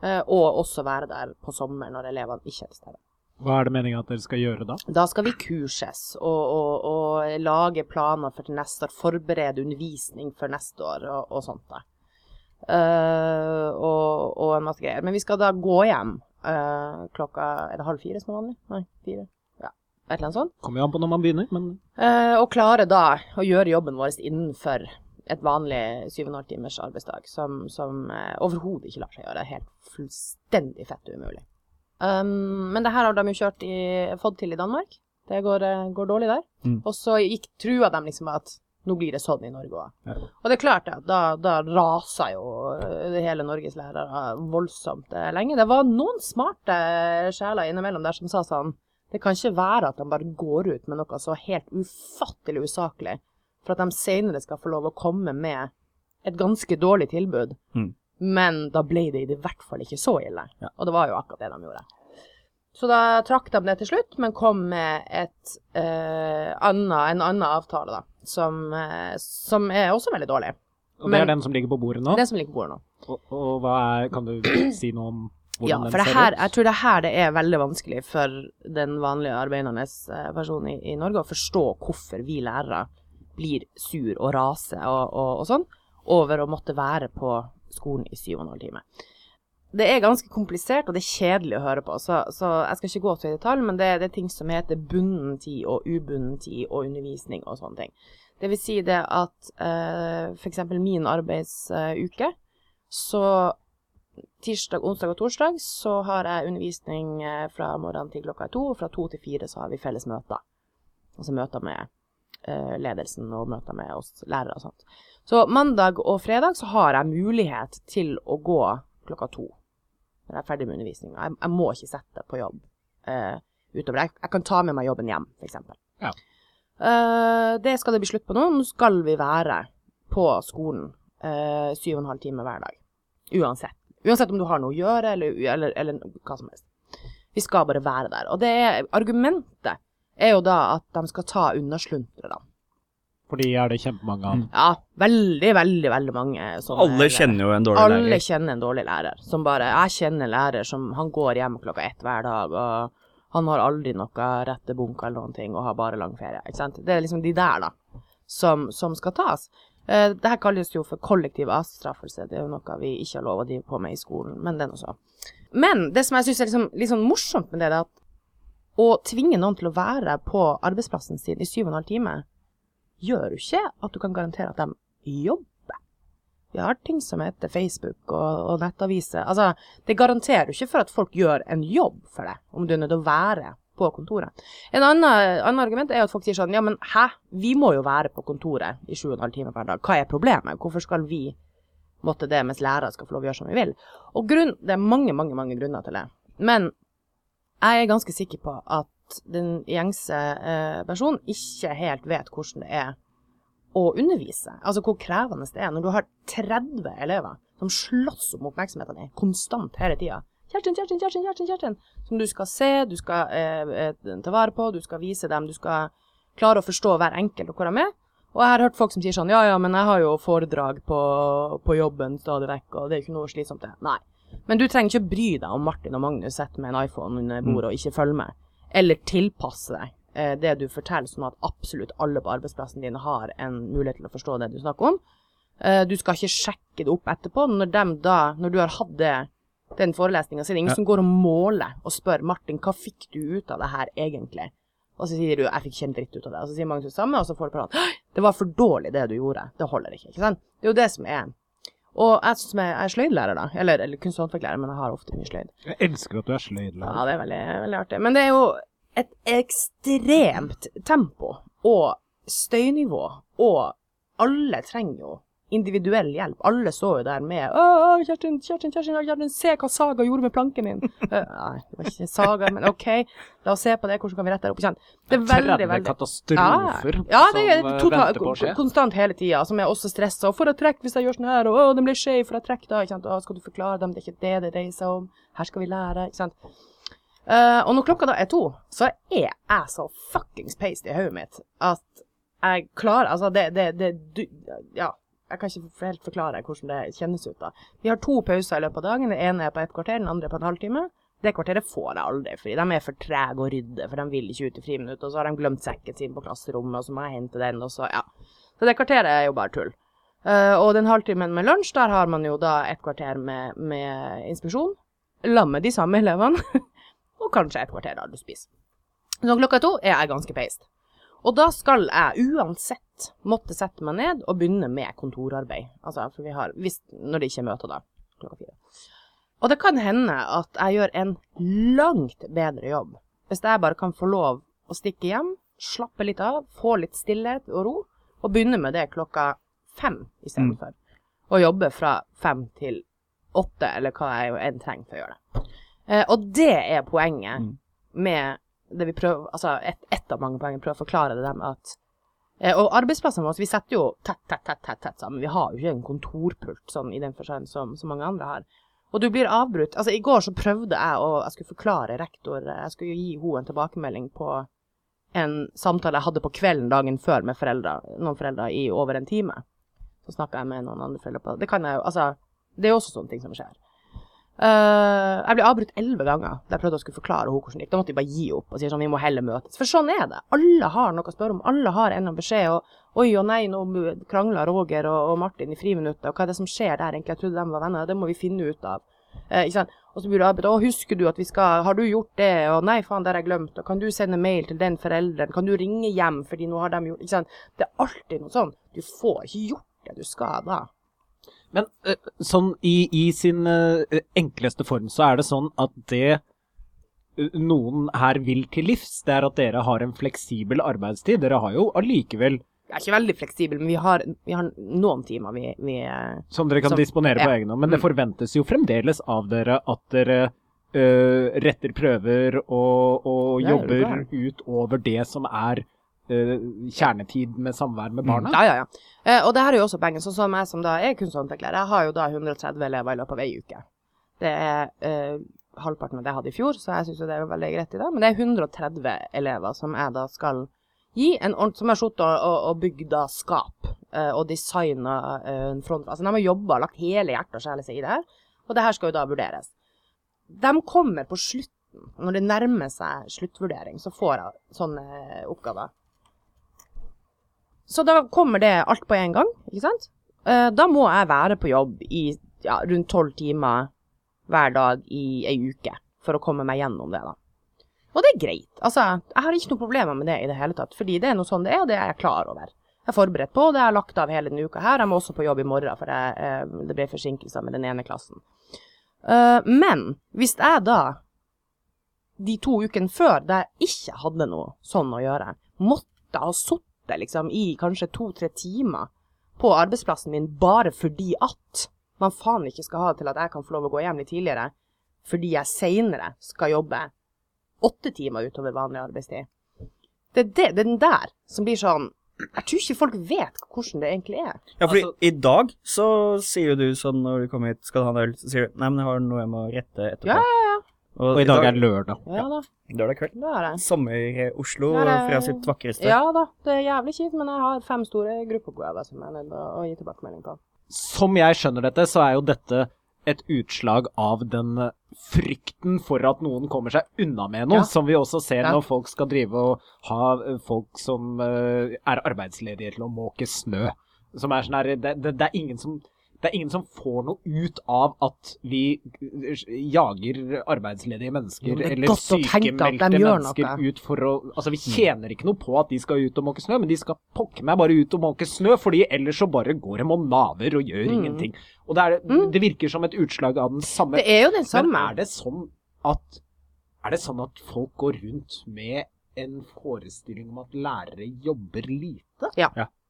Eh, og også være der på sommeren når elevene ikke er til stede. Hva er det meninga at dere skal gjøre da? Da skal vi kurses og, og, og lage planer for til neste år, forberede undervisning for neste år og, og sånt. da. Uh, og, en masse greier. Men vi skal da gå hjem uh, klokka Er det halv fire som er vanlig? Nei, fire. Ja, et eller annet sånt. Kommer jo an på når man begynner, men uh, og klare da å gjøre jobben vår innenfor et vanlig 7,5 timers arbeidsdag, som, som overhodet ikke lar seg gjøre. Helt fullstendig fett umulig. Um, men det her har de jo kjørt i, fått til i Danmark. Det går, eh, går dårlig der. Mm. Og så gikk, trua de liksom at nå blir det sånn i Norge òg. Ja. Og det er klart da, da rasa jo eh, hele Norges lærere voldsomt eh, lenge. Det var noen smarte sjeler innimellom der som sa sånn Det kan ikke være at de bare går ut med noe så helt ufattelig usaklig for at de senere skal få lov å komme med et ganske dårlig tilbud. Mm. Men da ble det i hvert fall ikke så ille. Ja. Og det var jo akkurat det de gjorde. Så da trakk de det til slutt, men kom med et, eh, anna, en annen avtale, da, som, eh, som er også veldig dårlig. Og det Men- er den som ligger på bordet nå? Den som ligger på bordet nå. Og, og hva er Kan du si noe om Ja, for det her, jeg tror det her det er veldig vanskelig for den vanlige arbeidende eh, personen i, i Norge å forstå hvorfor vi lærere blir sur og raser og, og, og sånn over å måtte være på skolen i syv og en halv time. Det er ganske komplisert, og det er kjedelig å høre på, så, så jeg skal ikke gå til i detalj, men det, det er ting som heter bunden tid og ubunden tid og undervisning og sånne ting. Det vil si det at eh, eksempel min arbeidsuke, så tirsdag, onsdag og torsdag så har jeg undervisning eh, fra morgenen til klokka to, og fra to til fire så har vi felles møter. Altså møter med ledelsen og møter med oss lærere og sånt. Så mandag og fredag så har jeg mulighet til å gå klokka to når jeg er ferdig med undervisninga. Jeg, jeg må ikke sette på jobb uh, utover. Jeg, jeg kan ta med meg jobben hjem, f.eks. Ja. Uh, det skal det bli slutt på nå. Nå skal vi være på skolen uh, syv og en halv time hver dag. Uansett. Uansett om du har noe å gjøre, eller, eller, eller hva som helst. Vi skal bare være der. Og det er, argumentet er jo da at de skal ta unnasluntrerne. Fordi er det kjempemange av. Ja, veldig, veldig, veldig mange sånne Alle lærere. kjenner jo en dårlig Alle lærer. kjenner en dårlig lærer. Som bare Jeg kjenner en lærer som Han går hjem klokka ett hver dag, og han har aldri noe rette bunk eller noen ting, og har bare lang ferie. Ikke sant? Det er liksom de der, da, som, som skal tas. Uh, det her kalles jo for kollektiv avstraffelse. Det er jo noe vi ikke har lov å drive på med i skolen, men det er nå så. Men det som jeg syns er liksom, litt sånn morsomt med det, er at å tvinge noen til å være på arbeidsplassen sin i syv og en halv time, gjør jo ikke at du kan garantere at de jobber. Vi har ting som heter Facebook og, og nettaviser. Altså, det garanterer jo ikke for at folk gjør en jobb for deg, om du er nødt til å være på kontoret. En annen, annen argument er at folk sier sånn, ja, men hæ, vi må jo være på kontoret i sju og en halv time per dag. Hva er problemet? Hvorfor skal vi måtte det, mens lærere skal få lov å gjøre som vi vil? Og grunn, det er mange, mange, mange grunner til det. Men jeg er ganske sikker på at den gjengse eh, personen ikke helt vet hvordan det er å undervise. Altså hvor krevende det er når du har 30 elever som slåss om oppmerksomheten din konstant hele tida. Kjertin, Kjertin, Kjertin, Kjertin, Kjertin. Som du skal se, du skal eh, eh, ta vare på, du skal vise dem, du skal klare å forstå hver enkelt og hvor de er. Og jeg har hørt folk som sier sånn, ja ja, men jeg har jo foredrag på, på jobben stadig vekk, og det er jo ikke noe slitsomt det. Nei. Men du trenger ikke å bry deg om Martin og Magnus sitter med en iPhone under bordet og ikke følger med. Eller tilpasse deg eh, det du forteller, sånn at absolutt alle på arbeidsplassen din har en mulighet til å forstå det du snakker om. Eh, du skal ikke sjekke det opp etterpå. Når, dem da, når du har hatt det, den forelesninga, så er det ingen Ja. som går og måler og spør Martin, hva fikk du ut av det her egentlig? Og så sier du 'jeg fikk ikke en dritt ut av det', og så sier Magnus det samme, og så får du prat. Det var for dårlig det du gjorde. Det holder ikke. ikke sant? Det er jo det som er Og jeg jeg er sløydlærer, da, eller, eller kunst- og håndverklærer, men jeg har ofte mye sløyd. Jeg elsker at du er sløydlærer. Ja, det er veldig, veldig artig. Men det er jo et ekstremt tempo og støynivå, og alle trenger jo individuell hjelp. Alle så jo der med Å, Kjerstin, Kjerstin, Kjerstin, Kjerstin, se hva Saga gjorde med planken min. Øh, nei, det var ikke Saga, men OK, la oss se på det. Hvordan kan vi rette det opp? Ikke? Det er veldig, 30 veldig katastrofer ja, det er eh, totalt, konstant hele tida, som er også stressa. For å trekke hvis jeg gjør sånn her, og å, den blir skjev, for å trekke da. Ikke sant? Å, skal du forklare dem, det er ikke det det dreier seg om. Her skal vi lære, ikke sant. Uh, og når klokka da er to, så er jeg så fuckings paced i hodet mitt at jeg klarer Altså, det, det, det du, Ja. Jeg kan ikke helt forklare hvordan det kjennes ut. da. Vi har to pauser i løpet av dagen. Den ene er på et kvarter, den andre på en halvtime. Det kvarteret får jeg aldri, fordi de er for trege å rydde, for de vil ikke ut i friminuttet. Og så har de glemt sekken sin på klasserommet, og så må jeg hente den, og så, ja. Så det kvarteret er jo bare tull. Uh, og den halvtimen med lunsj, der har man jo da et kvarter med, med inspeksjon. Sammen med de samme elevene. og kanskje et kvarter da du spiser. Så klokka to er jeg ganske peist. Og da skal jeg uansett måtte sette meg ned og begynne med kontorarbeid. Altså, for vi har, hvis, når det ikke er møter da, klokka fire. Og det kan hende at jeg gjør en langt bedre jobb hvis jeg bare kan få lov å stikke hjem, slappe litt av, få litt stillhet og ro, og begynne med det klokka fem istedenfor. Og jobbe fra fem til åtte, eller hva jeg enn trenger for å gjøre det. Eh, og det er poenget Mm. med det vi prøver, altså et, et av mange poeng, prøver å forklare det med at eh, Og arbeidsplassene våre, vi setter jo tett, tett, tett, tett, tett sammen. Vi har jo ikke en kontorpult sånn i den forstand som, som mange andre har. Og du blir avbrutt. Altså, i går så prøvde jeg å Jeg skulle forklare rektor Jeg skulle jo gi henne en tilbakemelding på en samtale jeg hadde på kvelden dagen før med foreldre, noen foreldre i over en time. Så snakka jeg med noen andre foreldre på det. Kan jeg Altså, det er jo også sånne ting som skjer. Eh, jeg ble avbrutt elleve ganger da jeg prøvde å skulle forklare henne hvordan det gikk. Da måtte jeg bare gi opp og si sånn, vi må heller møtes. For sånn er det. Alle har noe å spørre om. Alle har en beskjed. Og oi og nei, nå krangler Roger og, og Martin i friminuttet. Og hva er det som skjer der egentlig? Jeg trodde de var venner. Det må vi finne ut av. Uh, ikke sant? Og så blir du avbrutt. Å, husker du at vi skal Har du gjort det? Og nei, faen, det har jeg glemt. Og kan du sende mail til den forelderen? Kan du ringe hjem fordi nå har de gjort Ikke sant? Det er alltid noe sånn. Du får ikke gjort det du skal da. Men eh, sånn i, i sin eh, enkleste form så er det sånn at det eh, noen her vil til livs, det er at dere har en fleksibel arbeidstid. Dere har jo allikevel Jeg er ikke veldig fleksibel, men vi har, vi har noen timer vi, vi Som dere kan Som- disponere på ja. egen hånd. Men det Mm. forventes jo fremdeles av dere at dere øh, retter prøver og, og er jobber utover det som er kjernetid med samvær med barna. Ja, ja, ja. Eh, og det her er jo også poenget. Sånn som jeg som da er kunst- jeg har jo da 130 elever i løpet av ei uke. Det er eh, halvparten av det jeg hadde i fjor, så jeg syns jo det er veldig greit i dag. Men det er 130 elever som jeg da skal gi en ordentlig Som har sittet og, og, og bygd da skap eh, og designa en front Altså, de har jobba, lagt hele hjertet og sjela si i det her, og det her skal jo da vurderes. De kommer på slutten, når det nærmer seg sluttvurdering, så får jeg sånne oppgaver. Så da kommer det alt på en gang, ikke sant? Eh, Da må jeg være på jobb i ja, rundt tolv timer hver dag i ei uke for å komme meg gjennom det, da. Og det er greit. Altså, jeg har ikke noen problemer med det i det hele tatt, fordi det er noe sånn det er, og det er jeg klar over. Jeg er forberedt på det, jeg har lagt av hele denne uka her. Jeg må også på jobb i morgen, for jeg, eh, det ble forsinkelser med den ene klassen. Eh, men hvis jeg da, de to ukene før, da jeg ikke hadde noe sånn å gjøre, måtte ha sittet liksom i kanskje to-tre timer på arbeidsplassen min bare fordi at man faen ikke skal ha det til at jeg kan få lov å gå hjem litt tidligere, fordi jeg seinere skal jobbe åtte timer utover vanlig arbeidstid. Det er, det, den der som blir sånn Jeg tror ikke folk vet hvordan det egentlig er. Ja, for Altså- i dag så sier jo du sånn når du kommer hit, skal du ha en øl, så sier du nei, men jeg har noe jeg må rette etterpå. Ja, ja, ja. Og i dag er det lørdag. Ja da, lørdag kveld. det er det. Sommer-Oslo Ja, det er- fra sitt vakreste. Ja da, det er jævlig kjipt, men jeg har fem store gruppeoppgaver som jeg er nødt til å gi tilbakemelding på. Som jeg skjønner dette, så er jo dette et utslag av den frykten for at noen kommer seg unna med noe, Ja. som vi også ser Ja. når folk skal drive og ha eh, folk som eh, er arbeidsledige til å måke snø. Som er sånn her det, det, det, er ingen som, det er ingen som får noe ut av at vi jager arbeidsledige mennesker Jo, er eller sykemeldte mennesker noe. ut for å Altså, vi tjener ikke noe på at de skal ut og måke snø, men de skal pokker meg bare ut og måke snø, fordi ellers så bare går de og naver og gjør Mm. ingenting. Og det, er, Mm. det virker som et utslag av den samme Det er jo den samme. Men er det sånn at Er det sånn at folk går rundt med en forestilling om at lærere jobber lite?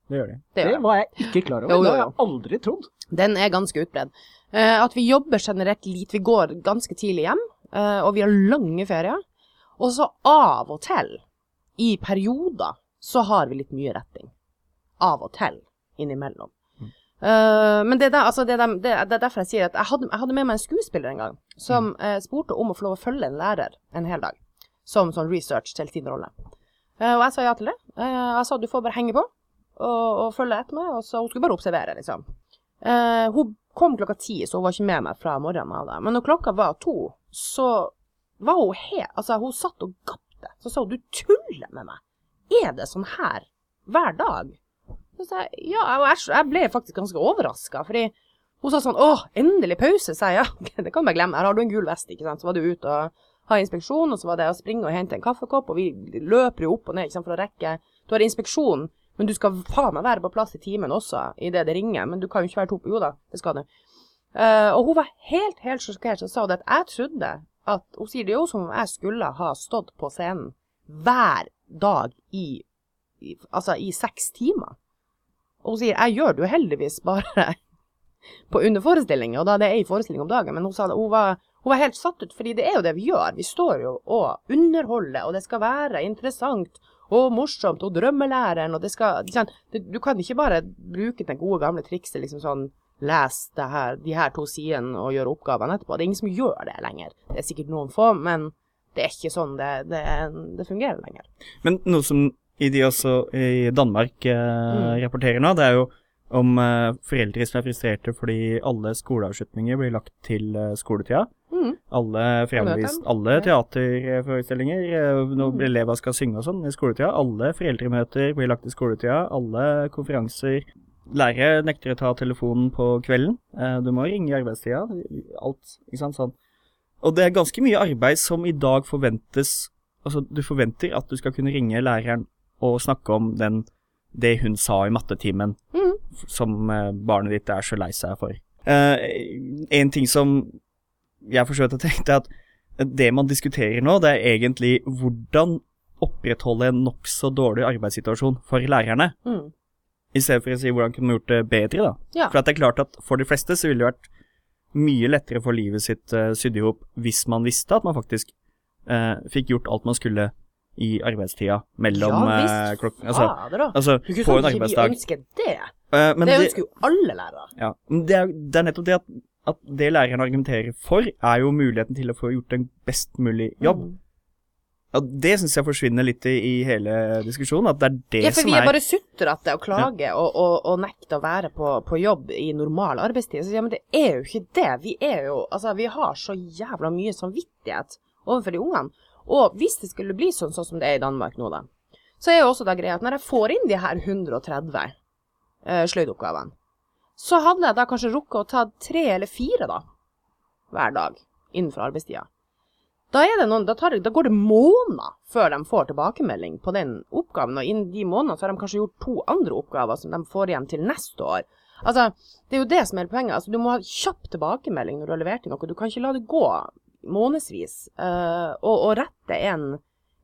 Det gjør de. Det Det var jeg ikke klar over. Jo, jo, Det har jeg aldri trodd. Den er ganske utbredd. Uh, at vi jobber generelt lite. Vi går ganske tidlig hjem, uh, og vi har lange ferier. Og så av og til, i perioder, så har vi litt mye retting. Av og til, innimellom. Uh, men det er, der, altså det, er der, det, er- er derfor jeg sier at jeg hadde, jeg hadde med meg en skuespiller en gang, som eh, spurte om å få lov å følge en lærer en hel dag. Som sånn research til sin rolle. Eh, og jeg sa ja til det. Eh, jeg sa du får bare henge på og, og følge etter meg, og så hun skulle bare observere, liksom. Eh, hun kom klokka ti, så hun var ikke med meg fra morgenen av det. Men når klokka var to, så var hun helt Altså, hun satt og gapte. Så sa hun 'du tuller med meg'. Er det sånn her hver dag? Så sa jeg ja, og jeg, jeg ble faktisk ganske overraska, fordi hun sa sånn 'Å, endelig pause', sa jeg. Ja, det kan du bare glemme. Her har du en gul vest, ikke sant. Så var du ute og ha inspeksjon, og så var det å springe og hente en kaffekopp, og vi løper jo opp og ned ikke sant, for å rekke Du har inspeksjon, men du skal faen meg være på plass i timen også, idet det ringer. Men du kan jo ikke være to på Jo da, det skal du. Uh, og hun var helt, helt sjokkert og sa det at jeg trodde at Hun sier det jo som om jeg skulle ha stått på scenen hver dag i, i Altså i seks timer. Og hun sier jeg gjør det jo heldigvis bare på underforestillinger, og da det er en forestilling om dagen. Men hun sa det, hun var, hun var helt satt ut, fordi det er jo det vi gjør. Vi står jo og underholder, og det skal være interessant og morsomt, og drømmelæreren, og det skal Du kan ikke bare bruke den gode, gamle trikset liksom sånn Les det her, de her to sidene og gjøre oppgavene etterpå. Det er ingen som gjør det lenger. Det er sikkert noen få, men det er ikke sånn det, det, det fungerer lenger. Men noe som i de også i Danmark eh, Mm. rapporterer nå, det er jo om eh, foreldre som er frustrerte fordi alle skoleavslutninger blir lagt til eh, skoletida. Mm. Alle alle teaterforestillinger, eh, når Mm. elever skal synge og sånn i skoletida. Alle foreldremøter blir lagt i skoletida. Alle konferanser. Lærere nekter å ta telefonen på kvelden. Eh, Du må ringe i arbeidstida. Alt, ikke sant, sånn. Og det er ganske mye arbeid som i dag forventes Altså, du forventer at du skal kunne ringe læreren og snakke om den, det hun sa i mattetimen, Mm. som eh, barnet ditt er så lei seg for. Eh, en ting som jeg for så vidt har tenkt, er at det man diskuterer nå, det er egentlig hvordan opprettholde en nokså dårlig arbeidssituasjon for lærerne, Mm. i stedet for å si hvordan kunne man gjort det bedre, da. Ja. For det er klart at for de fleste så ville det vært mye lettere for livet sitt uh, sydd i hop hvis man visste at man faktisk uh, fikk gjort alt man skulle i arbeidstida mellom ja, visst. klokken Altså, Fader, da. altså på en arbeidsdag. ikke vi ønsker det. Uh, det, ønsker jo alle lærere. ja, men det, er, det er nettopp det at, at det læreren argumenterer for, er jo muligheten til å få gjort en best mulig jobb. Mm. ja, det syns jeg forsvinner litt i, i hele diskusjonen, at det er det som er Ja, for vi er er bare sutrete og klager og, og, og nekter å være på, på jobb i normal arbeidstid. Så ja, men det er jo ikke det. Vi er jo Altså, vi har så jævla mye samvittighet overfor de ungene. Og hvis det skulle bli sånn, sånn som det er i Danmark nå, da, så er jo også da greia at når jeg får inn de her 130 uh, sløydoppgavene, så hadde jeg da kanskje rukket å ta tre eller fire, da, hver dag innenfor arbeidstida. Da, noen, da, tar, da, går det måneder før de får tilbakemelding på den oppgaven. Og innen de månedene har de kanskje gjort to andre oppgaver som de får igjen til neste år. Altså, Det er jo det som er poenget. Altså, du må ha kjapp tilbakemelding når du har levert inn noe. Du kan ikke la det gå månedsvis. Uh, og, og, rette en,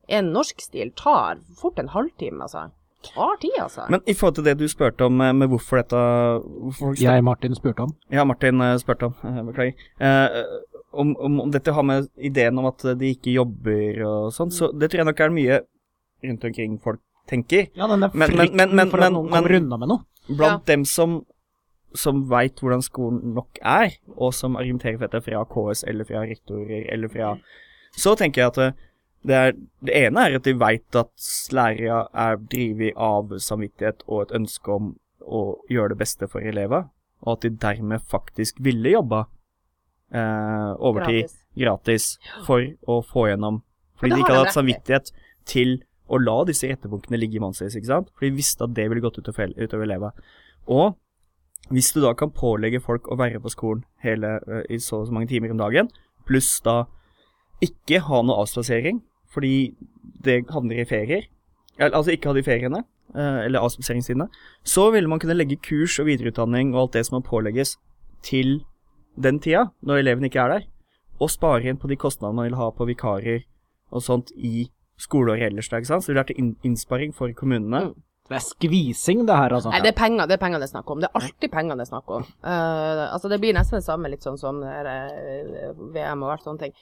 en norskstil tar fort en halvtime, altså. Tar tid, altså. Men i forhold til det du spurte om med hvorfor dette hvorfor Jeg Martin spurte om. Ja, Martin spurte om. Beklager. Uh, om, om, om, dette har med ideen om at de ikke jobber og sånn, så det tror jeg nok er mye rundt omkring folk tenker. Ja, den er frykten for at noen kommer unna med noe. Blant ja. dem som, som veit hvordan skolen nok er, og som argumenterer for dette fra KS eller fra rektorer eller fra Så tenker jeg at det, er, det ene er at de veit at lærere er drevet av samvittighet og et ønske om å gjøre det beste for elever, og at de dermed faktisk ville jobba eh, overtid gratis. gratis. for å få gjennom Fordi de ikke hadde hatt samvittighet til å la disse rettepunktene ligge i månedsvis, ikke sant? For de visste at det ville gått utover, utover elever. Og hvis du da kan pålegge folk å være på skolen hele, uh, i så og så mange timer om dagen, pluss da ikke ha noe avspasering, fordi det havner i ferier, altså ikke hadde de feriene, uh, eller avspaseringstidene, så ville man kunne legge kurs og videreutdanning og alt det som må pålegges, til den tida, når eleven ikke er der, og spare inn på de kostnadene man vil ha på vikarer og sånt i skoleåret ellers. Ikke sant? Så det ville til innsparing for kommunene. Mm. Det er skvising, det her, altså. Nei, det er penger det er penger det er snakk om. Det er alltid penger det er snakk om. Uh, altså, det blir nesten det samme, litt sånn som det uh, VM og hvert sånne ting.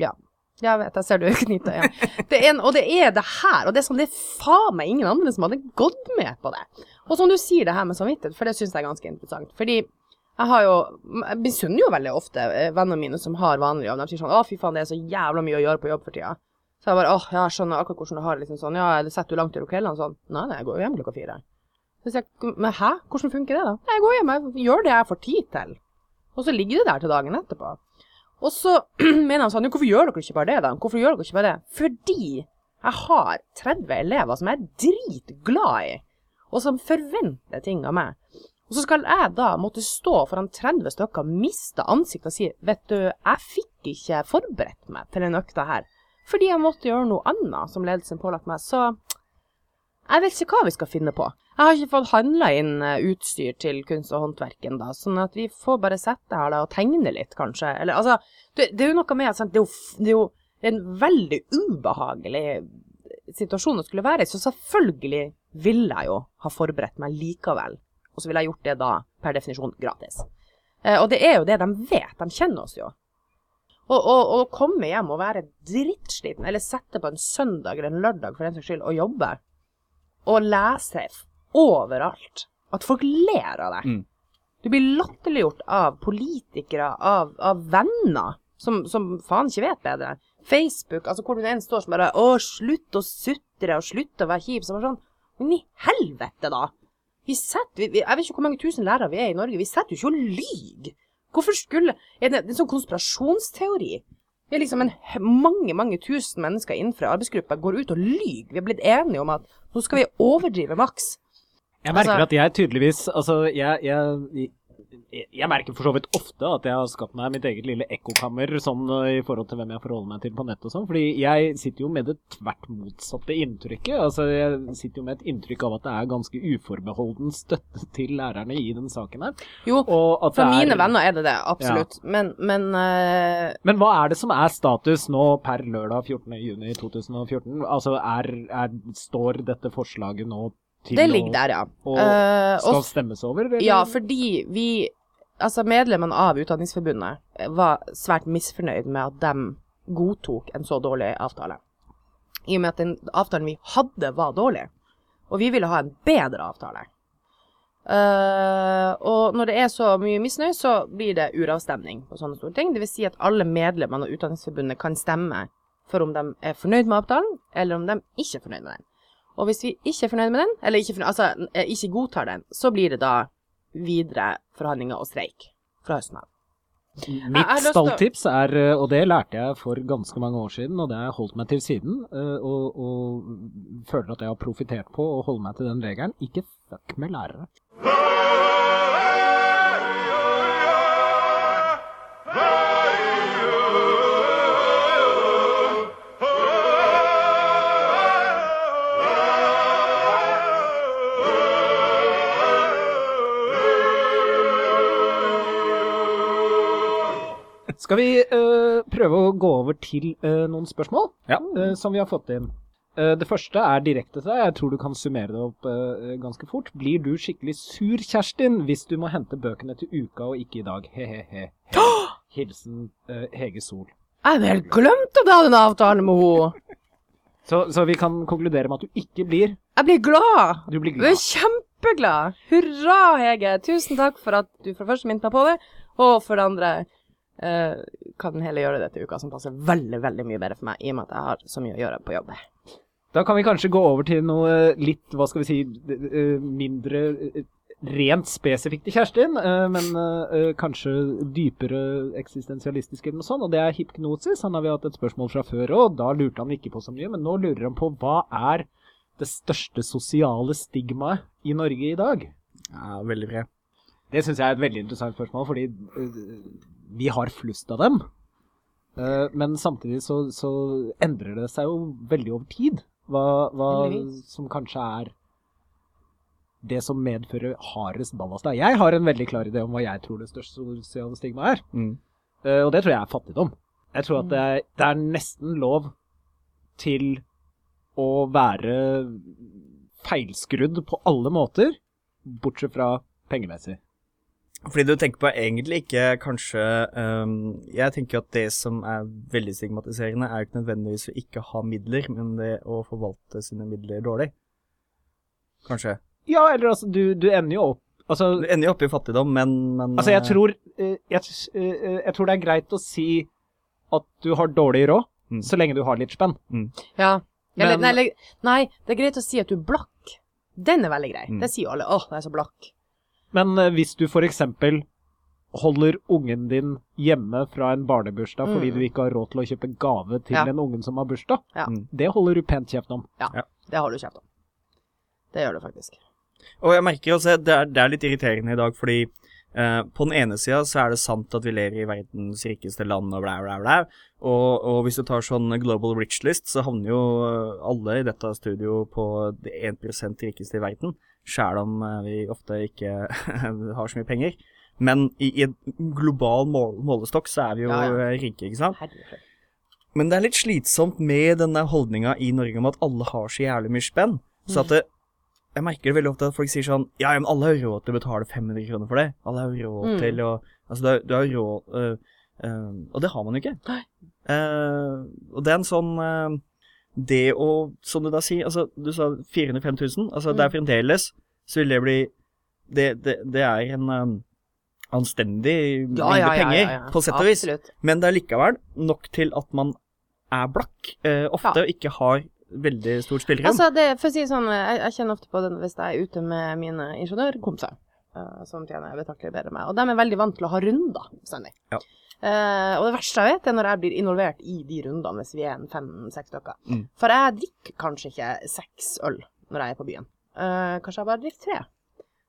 Ja. Jeg vet, jeg ser du knyter øynene. Er, og det er det her, og det er sånn, det er faen meg ingen andre som hadde gått med på det. Og som du sier det her med samvittighet, for det syns jeg er ganske interessant. Fordi jeg har jo Jeg misunner jo veldig ofte eh, vennene mine som har vanlig jobb. De sier sånn 'Å, fy faen, det er så jævla mye å gjøre på jobb for tida'. Så jeg bare åh, ja, jeg skjønner akkurat hvordan du har det. liksom sånn, Ja, det setter du langt i kveldene? Sånn. Nei, nei, jeg går jo hjem klokka fire. Så sier jeg, men hæ, hvordan funker det da? Jeg går hjem, jeg gjør det jeg får tid til. Og så ligger det der til dagen etterpå. Og så mener han sånn, hvorfor gjør dere ikke bare det da? Hvorfor gjør dere ikke bare det? Fordi jeg har 30 elever som jeg er dritglad i, og som forventer ting av meg. Og så skal jeg da måtte stå foran 30 stykker, miste ansiktet og si vet du, jeg fikk ikke forberedt meg til den økta her. Fordi jeg måtte gjøre noe annet som ledelsen pålagt meg. Så jeg vet ikke hva vi skal finne på. Jeg har ikke fått handla inn eh, utstyr til kunst og håndverk ennå, sånn at vi får bare sette her da og tegne litt, kanskje. Eller altså, det, er jo noe med at det, det, er jo en veldig ubehagelig situasjon å skulle være i, så selvfølgelig ville jeg jo ha forberedt meg likevel og så ville jeg gjort det da per definisjon gratis. Eh, og det er jo det de vet, de kjenner oss jo. Å komme hjem og være drittsliten, eller sette på en søndag eller en lørdag for den saks skyld og jobbe, og lese overalt at folk ler av deg. Mm. Du blir latterliggjort av politikere, av, av venner, som, som, faen ikke vet bedre. Facebook, altså hvor du enn står som bare 'Å, slutt å sutre, og slutt å være kjip'. Så er sånn Men i helvete, da! Vi setter, vi, jeg vet ikke hvor mange tusen lærere vi er i Norge, vi setter jo ikke og lyver. Hvorfor skulle Er det en sånn konspirasjonsteori? Vi er liksom en, mange, mange tusen mennesker innenfor arbeidsgruppa går ut og lyver. Vi er blitt enige om at nå skal vi overdrive maks. Jeg merker altså, at jeg tydeligvis Altså, jeg, jeg, jeg merker for så vidt ofte at jeg har skapt meg mitt eget lille ekkokammer sånn i forhold til hvem jeg forholder meg til på nett og sånn. Fordi jeg sitter jo med det tvert motsatte inntrykket. Altså, jeg sitter jo med et inntrykk av at det er ganske uforbeholden støtte til lærerne i den saken her. Jo, for mine er, venner er det det, absolutt. Ja. Men men, uh... men hva er det som er status nå per lørdag 14.6.2014? Altså, er, er, står dette forslaget nå det ligger der, ja. Og uh, skal stemmes over? Eller? Ja, fordi vi Altså, medlemmene av Utdanningsforbundet var svært misfornøyd med at de godtok en så dårlig avtale. I og med at den avtalen vi hadde, var dårlig. Og vi ville ha en bedre avtale. Uh, og når det er så mye misnøye, så blir det uravstemning på sånne store ting. Dvs. Si at alle medlemmene av Utdanningsforbundet kan stemme for om de er fornøyd med avtalen, eller om de ikke er fornøyd med den. Og hvis vi ikke er fornøyd med den, eller ikke, fornøyd, altså, eh, ikke godtar den, så blir det da videre forhandlinger og streik fra høsten av. Mitt stalltips er, eh, og det lærte jeg for ganske mange år siden, og det har jeg holdt meg til siden, eh, og, og føler at jeg har profitert på å holde meg til den regelen. Ikke fuck med lærere. Skal vi uh, prøve å gå over til uh, noen spørsmål Ja. uh, som vi har fått inn? Eh, det første er direkte til deg. Jeg tror du kan summere det opp ganske fort. Blir du skikkelig sur, Kjerstin, hvis du må hente bøkene til uka og ikke i dag? He-he-he. Hilsen eh, Hege Sol. Jeg hadde helt glemt at jeg hadde en avtale med henne. Så, så vi kan konkludere med at du ikke blir Jeg blir glad. Du blir glad. Jeg er kjempeglad. Hurra, Hege. Tusen takk for at du for det første minnet meg på det, og for det andre eh, kan heller gjøre det til uka som passer veldig, veldig mye bedre for meg, i og med at jeg har så mye å gjøre på jobb. Da kan vi kanskje gå over til noe litt, hva skal vi si, eh, mindre eh, rent spesifikt til Kjerstin, eh, men eh, kanskje dypere eksistensialistisk eller noe sånt, og det er hypnosis. Han har vi hatt et spørsmål fra før og da lurte han ikke på så mye, men nå lurer han på hva er det største sosiale stigmaet i Norge i dag? Ja, veldig bred. Det syns jeg er et veldig interessant spørsmål, fordi eh, vi har flust av dem. Eh, men samtidig så, så endrer det seg jo veldig over tid. Hva, hva som kanskje er det som medfører hardest ballast. da. Jeg har en veldig klar idé om hva jeg tror det største sosiale stigmaet er. Mm. Eh, og det tror jeg er fattigdom. Jeg tror at det er, det er nesten lov til å være feilskrudd på alle måter, bortsett fra pengemessig. Fordi du tenker på egentlig ikke kanskje um, Jeg tenker at det som er veldig stigmatiserende, er jo ikke nødvendigvis å ikke ha midler, men det å forvalte sine midler dårlig. Kanskje. Ja, eller altså, du, du ender jo opp Altså, Du ender jo opp i fattigdom, men, men altså jeg, eh, tror, eh, jeg, eh, jeg tror det er greit å si at du har dårlig råd, Mm. så lenge du har litt spenn. Ja. Eller, Men- nei, nei, det er greit å si at du er blakk. Den er veldig grei. Mm. Det sier jo alle. Åh, jeg er så blakk. Men eh, hvis du eksempel holder ungen din hjemme fra en barnebursdag fordi Mm. du ikke har råd til å kjøpe gave til Ja. en ungen som har bursdag, Ja. Mm. det holder du pent kjeft om. Ja, Det har du kjeft om. Det gjør du faktisk. Og jeg merker også at det er, det er litt irriterende i dag, fordi eh, på den ene sida så er det sant at vi lever i verdens rikeste land og blæ, blæ, blæ. Og, og hvis du tar sånn global rich list, så havner jo eh, alle i dette studio på det 1 rikeste i verden, sjæl om eh, vi ofte ikke har så mye penger. Men i, i en global mål, målestokk så er vi jo Ja, ja. rike, ikke sant? Herregud. Men det er litt slitsomt med denne holdninga i Norge om at alle har så jævlig mye spenn. Så at det, jeg merker det veldig ofte at folk sier sånn Ja, ja, men alle har råd til å betale 500 kroner for det. Alle har råd Mm. til å Altså, du har, råd uh, uh, Og det har man jo ikke. Eh, og det er en sånn Det å, som du da sier Altså, du sa 405 000. Altså, det er Mm. fremdeles Så vil det bli Det, det, det er en um, anstendig mengde penger, på sett og vis. Absolutt. Men det er likevel nok til at man er blakk, eh, ofte, Ja. og ikke har veldig stort spillerom. Altså, det, for å si sånn, jeg, jeg kjenner ofte på det hvis jeg er ute med mine ingeniørkompiser, uh, som tjener betraktelig bedre enn meg, og de er veldig vant til å ha runder bestandig. Ja. Uh, og det verste jeg vet, er når jeg blir involvert i de rundene, hvis vi er en fem-seks stykker. Mm. For jeg drikker kanskje ikke seks øl når jeg er på byen. Uh, kanskje jeg bare drikker tre.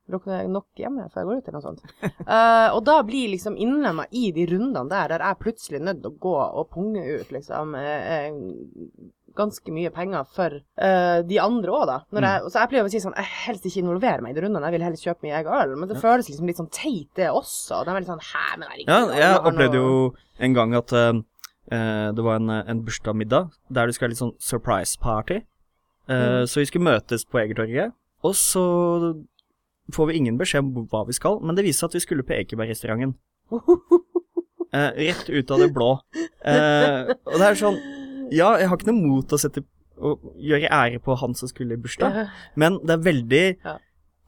Drukner nok hjemme før jeg går ut, eller noe sånt. Uh, og da blir liksom innlemma i de rundene der, der jeg plutselig nødt til å gå og punge ut liksom ganske mye penger for uh, de andre òg, da. Når jeg, så jeg pleier å si sånn Jeg helst ikke involverer meg i de rundene, jeg vil helst kjøpe min egen øl. Men det føles liksom litt sånn teit, det også. De er litt sånn Hæ, men herregud. Ja, jeg opplevde jo en gang at eh, det var en, en bursdagsmiddag der du skulle ha litt sånn surprise party. Uh, Mm. Så vi skulle møtes på Egertorget, og så får vi ingen beskjed om hva vi skal, men det viser seg at vi skulle på Ekebergrestauranten. Uh, rett ut av det blå. Uh, og det er sånn Ja, jeg har ikke noe mot å sette å gjøre ære på han som skulle i bursdag, men det er veldig Ja.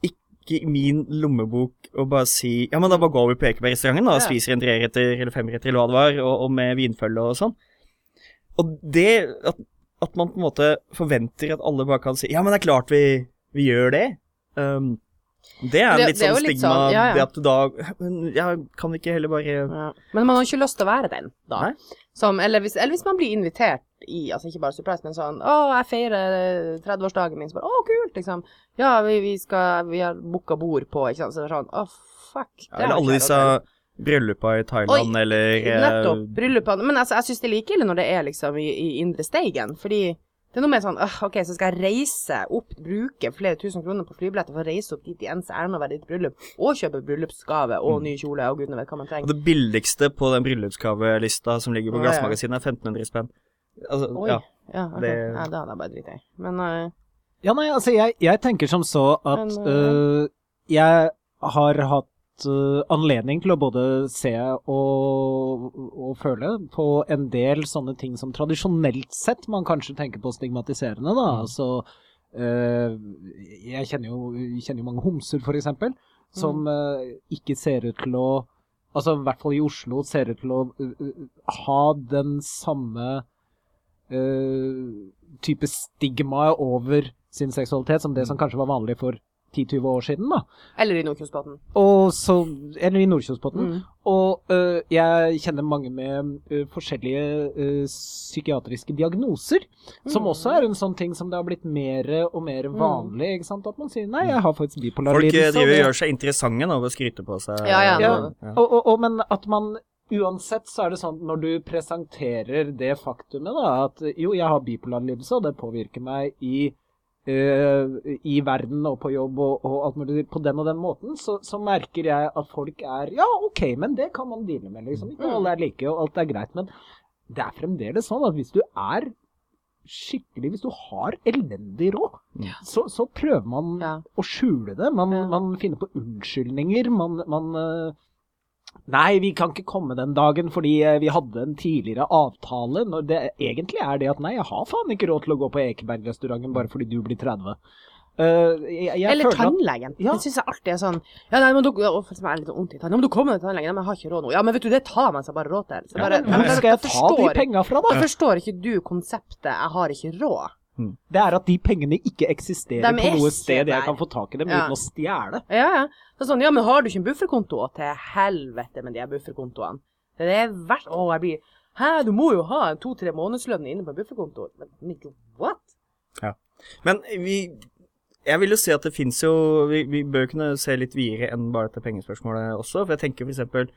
ikke i min lommebok å bare si Ja, men da bare går vi på Ekebergrestauranten og Ja. spiser en treretter eller femretter eller hva det var, og, og med vinfølge og sånn. og det at, at man på en måte forventer at alle bare kan si Ja, men det er klart vi, vi gjør det. Um, det er Det- litt sånn litt stigma sånn, ja, ja. det at du da Men ja, kan vi ikke heller bare Ja. Men man har ikke lyst til å være den, da. Som, eller, hvis, eller hvis man blir invitert i, altså ikke bare surprise, men sånn Å, jeg feirer eh, 30-årsdagen min. Så bare Å, kult, liksom. Ja, vi, vi skal Vi har booka bord på, ikke sant. Så det er sånn Å, fuck. Eller alle disse bryllupa i Thailand, eller eh, Nettopp. Bryllupene. Men altså, jeg syns det er like ille når det er liksom i, i indre Steigen. Fordi det er noe med sånn øh, OK, så skal jeg reise opp, bruke flere tusen kroner på flybilletter for å reise opp dit i ens ærend og være i et bryllup, og kjøpe bryllupsgave og ny kjole og gudene vet hva man trenger. Og det billigste på den bryllupsgavelista som ligger på. Glassmagasinet, er 1500 spenn. Altså, Oi. ja. Ja, okay. det- ja, det hadde jeg bare driti i. Men øh, Ja, nei, altså, jeg, jeg tenker som så at Men, øh, jeg har hatt anledning til å både se og, og føle på en del sånne ting som tradisjonelt sett man kanskje tenker på stigmatiserende, da. Altså øh, Jeg kjenner jo, kjenner jo mange homser, for eksempel, som øh, ikke ser ut til å Altså i hvert fall i Oslo ser ut til å øh, ha den samme type stigma over sin seksualitet som det som kanskje var vanlig for 10-20 år siden. da. Eller i Nordkjosbotn. Eller i Nordkjosbotn. Mm. Og uh, jeg kjenner mange med uh, forskjellige uh, psykiatriske diagnoser, som Mm. også er en sånn ting som det har blitt mer og mer vanlig. ikke sant? At man sier 'nei, jeg har faktisk bipolar Folk eh, lidelse'. Folk driver og gjør seg interessante nå ved å skryte på seg. Ja, ja. Ja, Ja. og, og, og, men at man Uansett så er det sånn når du presenterer det faktumet, da, at jo, jeg har bipolar lidelse, og det påvirker meg i, i verden og på jobb og, og alt mulig på den og den måten, så, så merker jeg at folk er Ja, OK, men det kan man deale med, liksom. Ikke alle er like, og alt er greit. Men det er fremdeles sånn at hvis du er skikkelig Hvis du har elendig råd, så, så prøver man Ja. å skjule det. Man, Ja. man finner på unnskyldninger. Man, man eh, Nei, vi kan ikke komme den dagen fordi eh, vi hadde en tidligere avtale. Når det egentlig er det at nei, jeg har faen ikke råd til å gå på Ekeberg-restauranten bare fordi du blir 30. Uh, jeg, jeg Eller at- tannlegen. Ja. Det syns jeg alltid er sånn Ja, nei, men du, å, for er litt vondt i tannen. Men du kommer til tannlegen. Men jeg har ikke råd nå. Ja, men vet du, det tar man seg bare råd til. Så ja, men Hvor skal jeg ta de forstår- penga fra, da? Jeg forstår ikke du konseptet 'jeg har ikke råd'. Det er at de pengene ikke eksisterer på noe sted sted jeg kan få tak i dem Ja. uten å stjele. Ja, ja. Det er sånn, ja, men har du ikke en bufferkonto? Til helvete med de bufferkontoene. Det er verst Å, jeg blir Hæ, du må jo ha en to-tre månedslønn inne på bufferkonto. Men what? Men vi Jeg vil jo si at det fins jo vi, vi bør kunne se litt videre enn bare dette pengespørsmålet også. For jeg tenker for eksempel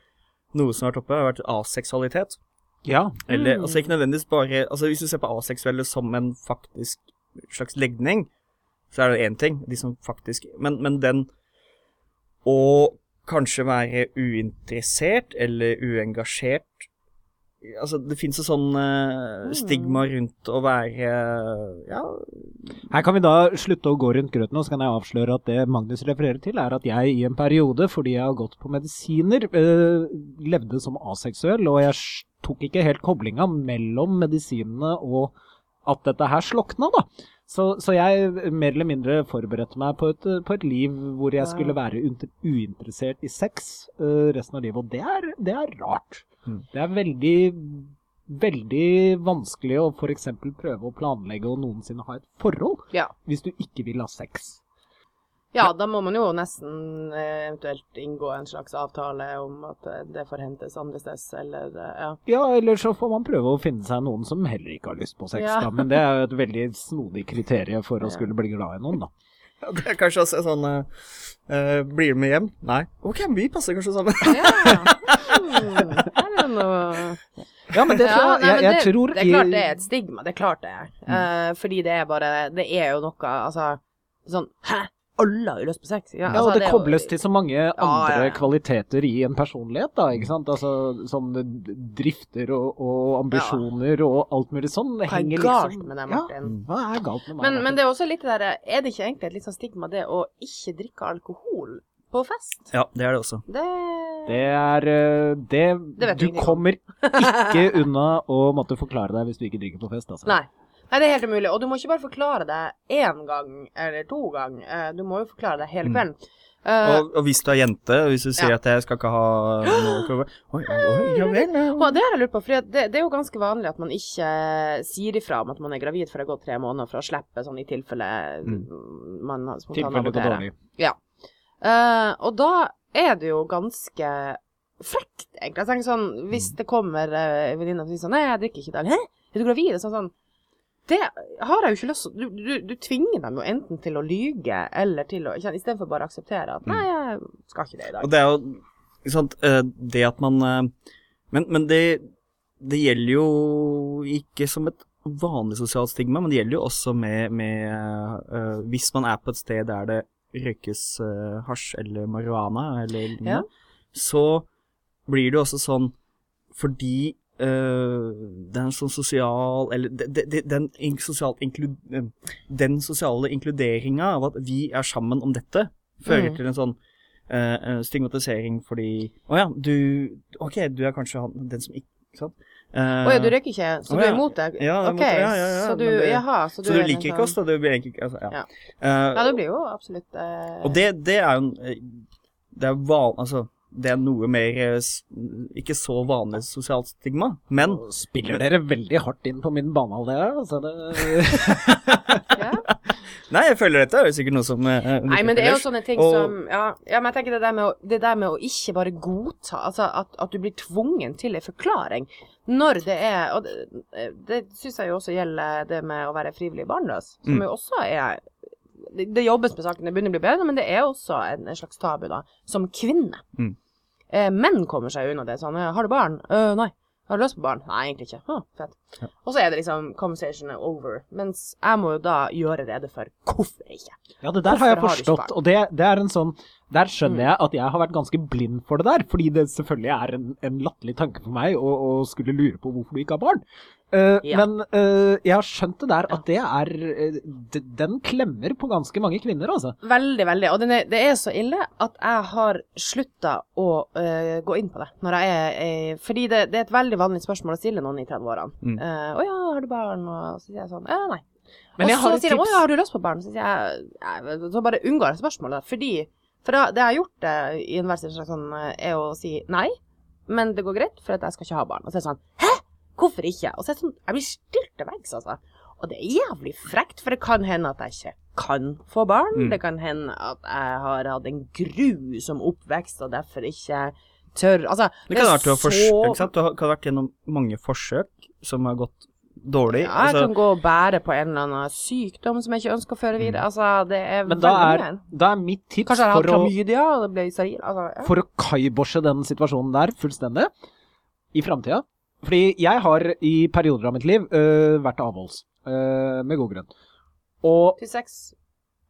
Noe som har vært oppe, har vært aseksualitet. Ja. Eller Mm. altså ikke nødvendigvis bare Altså Hvis du ser på aseksuelle som en faktisk slags legning, så er det én ting. De som faktisk Men, men den å kanskje være uinteressert eller uengasjert Altså, det finnes jo sånn uh, stigma rundt å være Ja, Her kan vi da slutte å gå rundt grøten, og så kan jeg avsløre at det Magnus refererer til, er at jeg i en periode, fordi jeg har gått på medisiner, uh, levde som aseksuell, og jeg tok ikke helt koblinga mellom medisinene og at dette her slokna, da. Så, så jeg mer eller mindre forberedte meg på et, på et liv hvor jeg skulle være uinteressert i sex uh, resten av livet, og det er, det er rart. Mm. Det er veldig veldig vanskelig å f.eks. prøve å planlegge å noensinne ha et forhold Ja. hvis du ikke vil ha sex. Ja, da må man jo nesten eh, eventuelt inngå en slags avtale om at eh, det får hentes andre steds, eller eh, ja. Ja, eller så får man prøve å finne seg noen som heller ikke har lyst på sex, Ja. da. Men det er jo et veldig snodig kriterium for å skulle bli glad i noen, da. Ja, Det er kanskje også sånn uh, eh, Blir du med hjem? Nei. Ok, vi passer kanskje sammen. Ja. Noe Ja, men det tror jeg, jeg, jeg tror Det er klart det er et stigma, det er klart det er. Uh, fordi det er bare Det er jo noe, altså Sånn Hæ? Alle har jo lyst på sex? Ja, altså, og det er jo- kobles til så mange andre ja, ja. kvaliteter i en personlighet, da, ikke sant. Altså som drifter og, og ambisjoner og alt mulig sånn. Det Hva er galt liksom med deg, Ja, Martin? hva er galt med meg? Men, men det er også litt det derre Er det ikke egentlig et litt sånn stigma, det å ikke drikke alkohol på fest? Ja, det er det også. Det, Det er eh, Det, Det vet Du du kommer ikke unna å måtte forklare deg hvis du ikke drikker på fest, altså. Nei. Nei, det er helt umulig. Og du må ikke bare forklare det én gang eller to ganger. Eh, Du må jo forklare det hele Mm. kvelden. Eh, Og, og hvis du er jente, og hvis du sier Ja. at jeg skal ikke ha noe Oi, oi, ja vel. ja. og det har jeg lurt på, for det, det er jo ganske vanlig at man ikke sier ifra om at man er gravid før det har gått tre måneder, for å slippe sånn i tilfelle man det går spontanaborterer. Ja. Uh, og da er det jo ganske frekt, egentlig. Jeg tenker sånn, Hvis det kommer uh, venninne og sier sånn 'Nei, jeg drikker ikke i dag.' 'Hæ? Er du gravid?' Sånn, sånn. Det har jeg jo ikke lyst til. Du, du, du tvinger dem jo enten til å lyge eller til å Istedenfor bare å akseptere at 'Nei, jeg skal ikke det i dag'. Og det er jo ikke sant, eh, det at man eh, Men, men det, det gjelder jo ikke som et vanlig sosialt stigma, men det gjelder jo også med, med eh, Hvis man er på et sted der det røykes hasj eller marihuana eller lignende, Ja. så blir det jo også sånn fordi eh, den sånn sosial Eller de, de, de, den, sosialt eh, den sosiale inkluderinga av at vi er sammen om dette, fører Mm. til en sånn eh, stigmatisering fordi Å ja, du Ok, du er kanskje han, den som ikke sant? Å ja, du røyker ikke, så Å du er imot det? Ja, OK, imot. Ja, ja, så du det- Jaha, så du, Så du er liker ikke oss, sånn- da? Du blir egentlig altså, ja. Ja. Eh, Ja, det blir jo absolutt og det, det er jo Det er van... Altså, det er noe mer eh, Ikke så vanlig sosialt stigma, men Nå Spiller dere veldig hardt inn på min banehalvdel? Altså det... ja. Nei, jeg føler dette er jo sikkert noe som uh, Nei, men det er jo sånne ting Og- som ja, ja, men jeg tenker det der med å, det der med å ikke bare godta Altså at, at du blir tvungen til en forklaring når det er Og det, det syns jeg jo også gjelder det med å være frivillig barnløs, som Mm. jo også er det, det jobbes med saken, det begynner å bli bedre, men det er også en, en slags tabu, da, som kvinne. Mm. Eh, menn kommer seg unna det sånn. 'Har du barn?' «Øh, 'Nei.' 'Har du lyst på barn?' 'Nei, egentlig ikke.' Å, fett. Ja. Og så er det liksom conversation over. Mens jeg må jo da gjøre rede for hvorfor ikke. Ja, det der har jeg Hvorfor har forstått, barn? og det, det er en sånn Der skjønner Mm. jeg at jeg har vært ganske blind for det der, fordi det selvfølgelig er en, en latterlig tanke for meg å, å skulle lure på hvorfor du ikke har barn. Uh, Ja. Men uh, jeg har skjønt det der at det er uh, Den klemmer på ganske mange kvinner, altså. Veldig, veldig. Og er, det er så ille at jeg har slutta å gå inn på det. Når jeg er, fordi det, det er et veldig vanlig spørsmål å stille noen i 30-årene. Mm. Eh, 'Å ja, har du barn?' Og så sier jeg sånn nei'. Men og har så sier de 'Å ja, har du lyst på barn?' Så sier jeg Så bare unngår jeg spørsmålet. Fordi For da, det jeg har gjort det i enhver situasjon, sånn, eh, er å si nei, men det går greit, for at jeg skal ikke ha barn. Og så er det sånn 'Hæ? Hvorfor ikke?' Og så er det sånn Jeg blir stilt til veggs, altså. Og det er jævlig frekt, for det kan hende at jeg ikke kan få barn. Mm. Det kan hende at jeg har hatt en grusom oppvekst og derfor ikke tør Altså, Det kan er ha vært du så- ikke sant? Du har, kan ha vært gjennom mange forsøk som har gått dårlig. Ja, jeg altså, kan gå og bære på en eller annen sykdom som jeg ikke ønsker å føre videre. Altså, det er Mm. Men da er, da er mitt tips Kanskje jeg har hatt klamydia og det ble steril. Altså, ja. for å kaiborse den situasjonen der fullstendig i framtida. Fordi jeg har i perioder av mitt liv øh, vært avholds, øh, med god grunn. Og Til sex.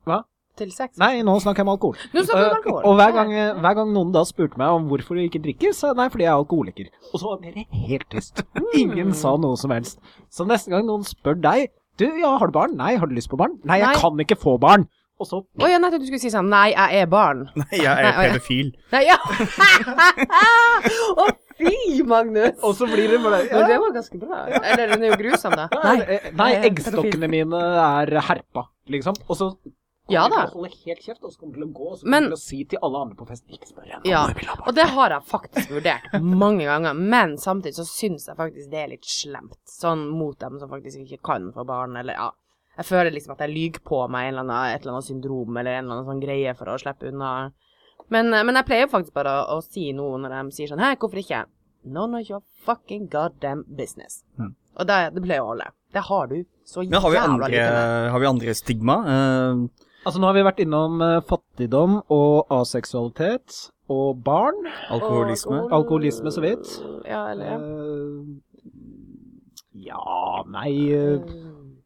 Hva? Til sex. Nei, nå snakker jeg om alkohol. Nå snakker vi om alkohol. alkohol. og hver gang, hver gang noen da spurte meg om hvorfor du ikke drikker, så nei, fordi jeg er alkoholiker. Og så var det helt tyst. Ingen sa noe som helst. Så neste gang noen spør deg Du, ja, har du barn? Nei, har du lyst på barn? Nei, jeg Nei. kan ikke få barn. Og så Å ja, nettopp du skulle si sånn Nei, jeg er barn. Nei, jeg er Nei, pedofil. Nei, ja. Å fy, Magnus. Og så blir det bare ja. det var ganske bra. Eller den er jo grusom, da. Nei, eh, nei eggstokkene mine er herpa, liksom. Og så Ja da. holde helt kjeft, og så kommer til å gå, og så kommer til å si til alle andre på fest Ikke spør henne Ja, og det har jeg faktisk vurdert mange ganger, men samtidig så syns jeg faktisk det er litt slemt, sånn mot dem som faktisk ikke kan få barn, eller ja. Jeg føler liksom at jeg lyver på meg en eller annen, et eller annet syndrom eller en eller annen sånn greie for å slippe unna. Men, eh, men jeg pleier faktisk bare å, å si noe når de sier sånn Hei, hvorfor ikke? None of your fucking goddamn business. Mm. Og det, det pleier å holde. Det har du så Men har vi jævla andre, lite med. har vi andre stigma? Eh, Altså, nå har vi vært innom eh, fattigdom og aseksualitet og barn. alkoholisme? Og Alkoholisme, så vidt. Ja, eller ja. Eh, ja, nei uh...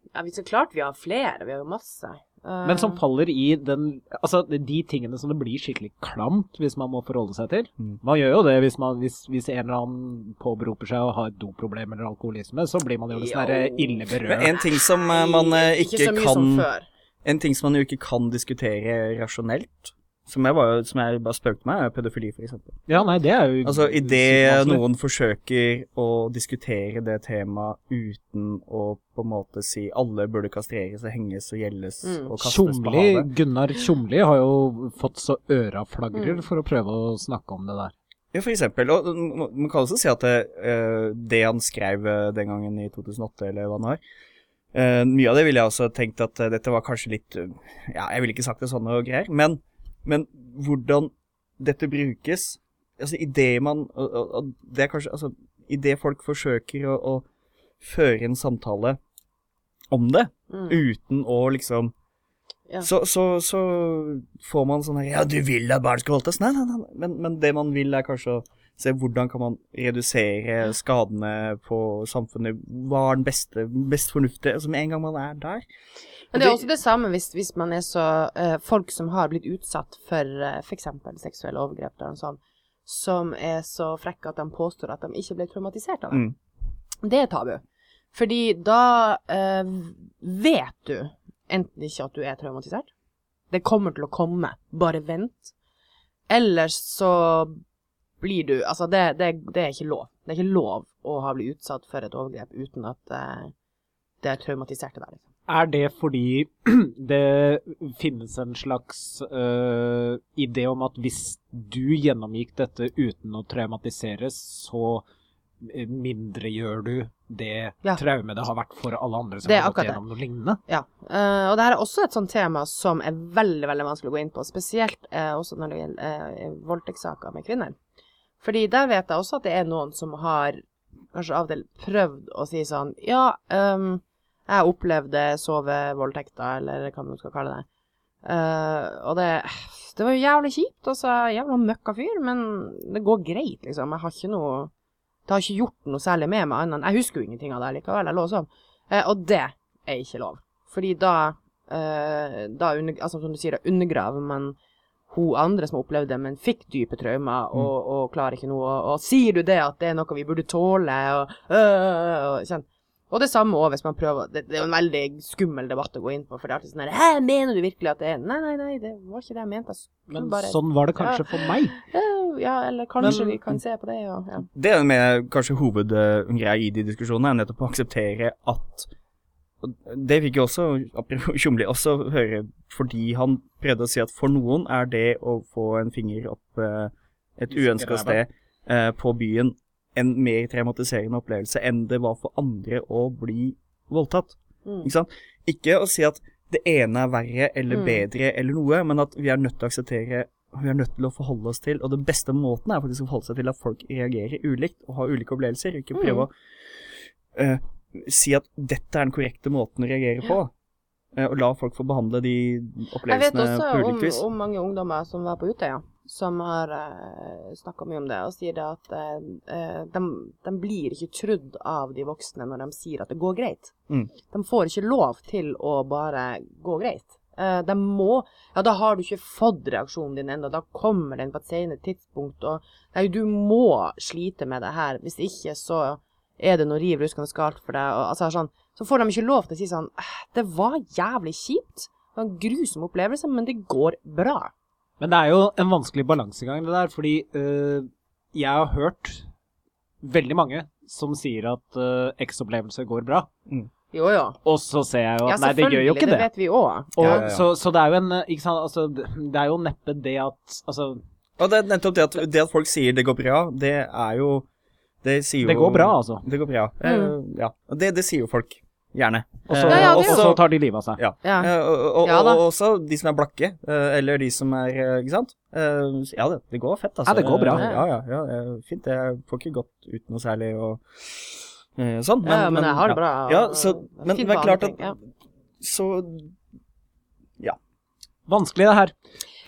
Ja, vi, så klart vi har flere. Vi har jo masse. Uh... Men som faller i den Altså, de tingene som det blir skikkelig klamt hvis man må forholde seg til. Mm. Man gjør jo det hvis, man, hvis, hvis en eller annen påberoper seg å ha et doproblem eller alkoholisme, så blir man jo litt sånn der ille Men berørt. en ting som man Ikke ikke så mye som før. En ting som man jo ikke kan diskutere rasjonelt, som jeg, bare, som jeg bare spøkte med, er pedofili, for eksempel. Ja, nei, det er jo Altså, i det noen forsøker å diskutere det temaet uten å på en måte si alle burde kastreres og henges og gjeldes Mm. og kastes på Tjomli, havet. Gunnar Tjomli har jo fått så øra flagrer Mm. for å prøve å snakke om det der. Ja, for eksempel. Og man man kan også si at det, eh, det han skrev eh, den gangen i 2008, eller hva det var eh, Mye av det ville jeg også tenkt at uh, dette var kanskje litt uh, Ja, jeg ville ikke sagt det sånn og greier, men, men hvordan dette brukes Altså idet man og, og, og Det er kanskje Altså idet folk forsøker å, å føre en samtale om det, Mm. uten å liksom Ja. så, så, så får man sånn her Ja, du vil at barn skal voldtas? Nei, nei, nei. Men, men det man vil, er kanskje å se hvordan kan man redusere skadene på samfunnet. Hva er den beste, best fornuftige Altså med en gang man er der. Men det er også det samme hvis, hvis man er så uh, Folk som har blitt utsatt for uh, f.eks. seksuelle overgrep eller noe sånt, som er så frekke at de påstår at de ikke ble traumatisert av det. Mm. Det er tabu. Fordi da uh, vet du enten ikke at du er traumatisert. Det kommer til å komme. Bare vent. Ellers så blir du Altså, det, det, det er ikke lov. Det er ikke lov å ha blitt utsatt for et overgrep uten at eh, det er traumatiserte deg. Liksom. Er det fordi det finnes en slags uh, idé om at hvis du gjennomgikk dette uten å traumatiseres, så øh, mindregjør du det Ja. traumet det har vært for alle andre som har gått gjennom noe lignende? Ja, uh, og det her er også et sånt tema som er veldig, veldig vanskelig å gå inn på, spesielt uh, også når det gjelder uh, voldtektssaker med kvinner. Fordi der vet jeg også at det er noen som har kanskje av og til prøvd å si sånn, ja, um, jeg opplevde sovevoldtekta, eller hva man skal kalle det. Uh, og det, det var jo jævlig kjipt, altså, jævla møkka fyr, men det går greit, liksom. Jeg har ikke noe, det har ikke gjort noe særlig med meg annet jeg husker jo ingenting av det likevel, jeg lå sov. Eh, og det er ikke lov. Fordi da, uh, da under, altså som du sier, da undergraver man hun andre som opplevde det, men fikk dype traumer og, og klarer ikke noe. Og, og sier du det at det er noe vi burde tåle, og, øh, og, kjenn. og det samme òg hvis man prøver det, det er jo en veldig skummel debatt å gå inn på, for det er alltid sånn her Hæ, mener du virkelig at det er Nei, nei, nei, det var ikke det jeg mente. Jeg Men bare sånn var det kanskje for meg. «Øh, Ja, eller kanskje Men- vi kan se på det, og ja. Det er med kanskje hovedgreia i de diskusjonene, er nettopp å akseptere at Det fikk jeg også apropos Tjomli også høre, fordi han prøvde å si at for noen er det å få en finger opp eh, et uønsket uønska sted eh, på byen en mer traumatiserende opplevelse enn det var for andre å bli voldtatt. Mm. Ikke sant? Ikke å si at det ene er verre eller Mm. bedre eller noe, men at vi er nødt til å akseptere vi er nødt til å forholde oss til, og den beste måten er faktisk å forholde seg til at folk reagerer ulikt og har ulike opplevelser, ikke Mm. prøve å eh, si at dette er den korrekte måten å reagere på, eh, og la folk få behandle de Jeg vet opplevelsene også på om, ulikt vis. om mange ungdommer som var på Utøya, som har uh, snakka mye om det, og sier det at uh, de, de blir ikke trudd av de voksne når de sier at det går greit. Mm. De får ikke lov til å bare gå greit. Uh, de må Ja, da har du ikke fått reaksjonen din ennå, da kommer den på et senere tidspunkt, og nei, du må slite med det her, hvis ikke så er det noe riv ruskende galt for deg, og altså sånn, så får de ikke lov til å si sånn «Eh, Det var jævlig kjipt. Det var en grusom opplevelse, men det går bra. Men det er jo en vanskelig balansegang, det der, fordi øh, jeg har hørt veldig mange som sier at øh, X-opplevelse går bra. Jo, jo. Og så ser jeg jo Ja, nei, det gjør jo ikke det det. vet vi også. Og, Ja, ja. Så, så det er jo en øh, Ikke sant, altså det det er jo neppe det at Altså, Og det er nettopp det at, det at folk sier det går bra, det er jo Det sier jo det går bra, altså. Det går bra. Eh, ja. Og det, det sier jo folk gjerne. Og så, Eh, Ja, ja, og er tar de livet av seg. Ja. Ja. Eh, og, og, Ja da. og også de som er blakke, eh, eller de som er eh, Ikke sant? Eh, ja, det, det går fett, altså. Ja, det går bra. Eh, Ja, ja, ja, eh, fint. Jeg får ikke gått ut noe særlig og eh, sånn. Ja, men jeg har det bra. Ja, og- så, men, det er klart at Så ja. Vanskelig, det her.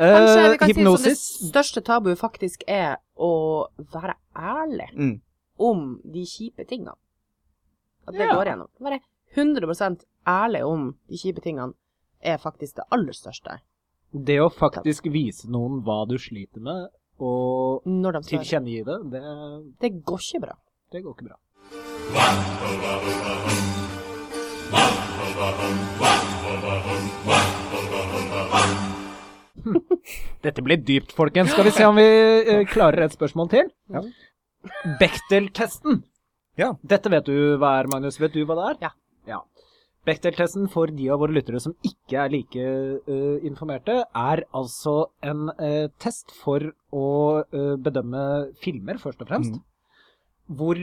Kanskje Eh, vi kan hypnosis. si som det største tabuet faktisk er å være ærlig mm. Om de kjipe tingene. At det Ja. går gjennom. Være 100% ærlig om de kjipe tingene er faktisk det aller største. Det å faktisk vise noen hva du sliter med, og de tilkjennegi det, det, Det går ikke bra. det går ikke bra. Dette blir dypt, folkens. Skal vi se om vi eh, klarer et spørsmål til? Ja. Bechdel-testen. Ja. Dette vet du hva er, Magnus. Vet du hva det er? Ja. ja. Bechdel-testen for de av våre lyttere som ikke er like uh, informerte, er altså en uh, test for å uh, bedømme filmer, først og fremst. Mm. Hvor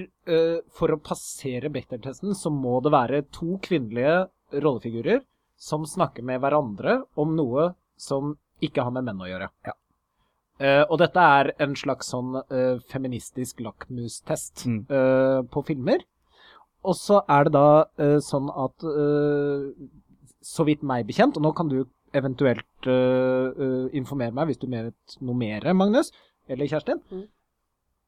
for å passere Bechdel-testen, så må det være to kvinnelige rollefigurer som snakker med hverandre om noe som ikke har med menn å gjøre. Ja. Eh, og dette er en slags sånn uh, feministisk lakmustest Mm. uh, på filmer. Og så er det da sånn at eh, så vidt meg bekjent, og nå kan du eventuelt informere meg hvis du vet noe mer, Magnus, eller Kjerstin. Mm.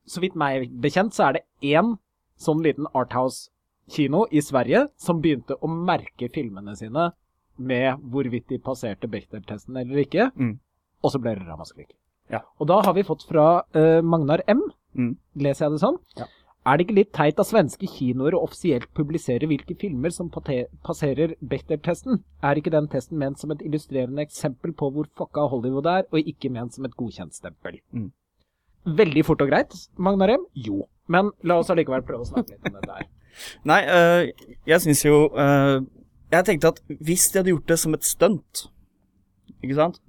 Så vidt meg bekjent så er det én sånn liten Arthouse-kino i Sverige som begynte å merke filmene sine med hvorvidt de passerte Bechdel-testen eller ikke. Mm. Og så ble det ramaskrik. Ja. Og da har vi fått fra eh, Magnar M, Mm. leser jeg det sånn. Ja. Er det ikke litt teit av svenske kinoer å offisielt publisere hvilke filmer som passerer Bechdel-testen? Er ikke den testen ment som et illustrerende eksempel på hvor fucka Hollywood er, og ikke ment som et godkjentstempel? Mm. Veldig fort og greit, Magnar M? Jo. Men la oss allikevel prøve å snakke litt om dette her. Nei, øh, jeg syns jo øh, Jeg tenkte at hvis de hadde gjort det som et stunt, ikke sant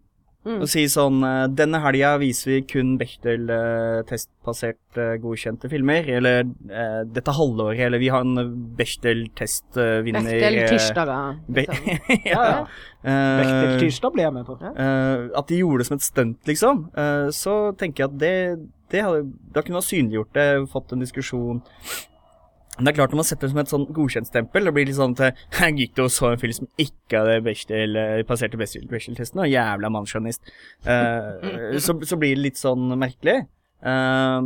Mm. Og si sånn øh, Denne helga viser vi kun Bechdel-testbasert øh, godkjente filmer. Eller uh, dette halvåret, eller vi har en Bechdel-testvinner Bechdel tirsdager. Be liksom. ja. Ja. uh, Bechdel-tirsdag ble jeg med på. Uh, at de gjorde det som et stunt, liksom. Eh, så tenker jeg at det, det hadde Da kunne man synliggjort det, fått en diskusjon. Men det er klart, når man setter det som et sånn godkjentstempel, det blir litt sånn til Her gikk det og så en film som ikke hadde Bechdel, eh, passerte Bechdel-testen, og jævla mannssjåvinist. Uh, så, så blir det litt sånn merkelig. Uh,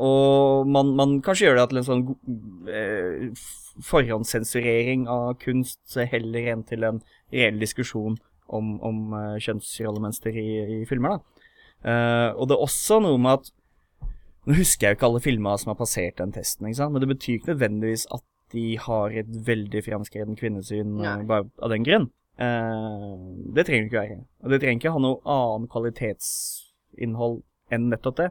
og man, man kanskje gjør det til en sånn uh, eh, forhåndssensurering av kunst heller enn til en reell diskusjon om, om eh, kjønnsrollemønster i, i filmer. da. Eh, og det er også noe med at Nå husker jeg jo ikke alle filmer som har passert den testen, men det betyr ikke nødvendigvis at de har et veldig framskreden kvinnesyn eh, Nei. bare av den grunn. Eh, det trenger det ikke være. Og det trenger ikke ha noe annet kvalitetsinnhold enn nettopp det.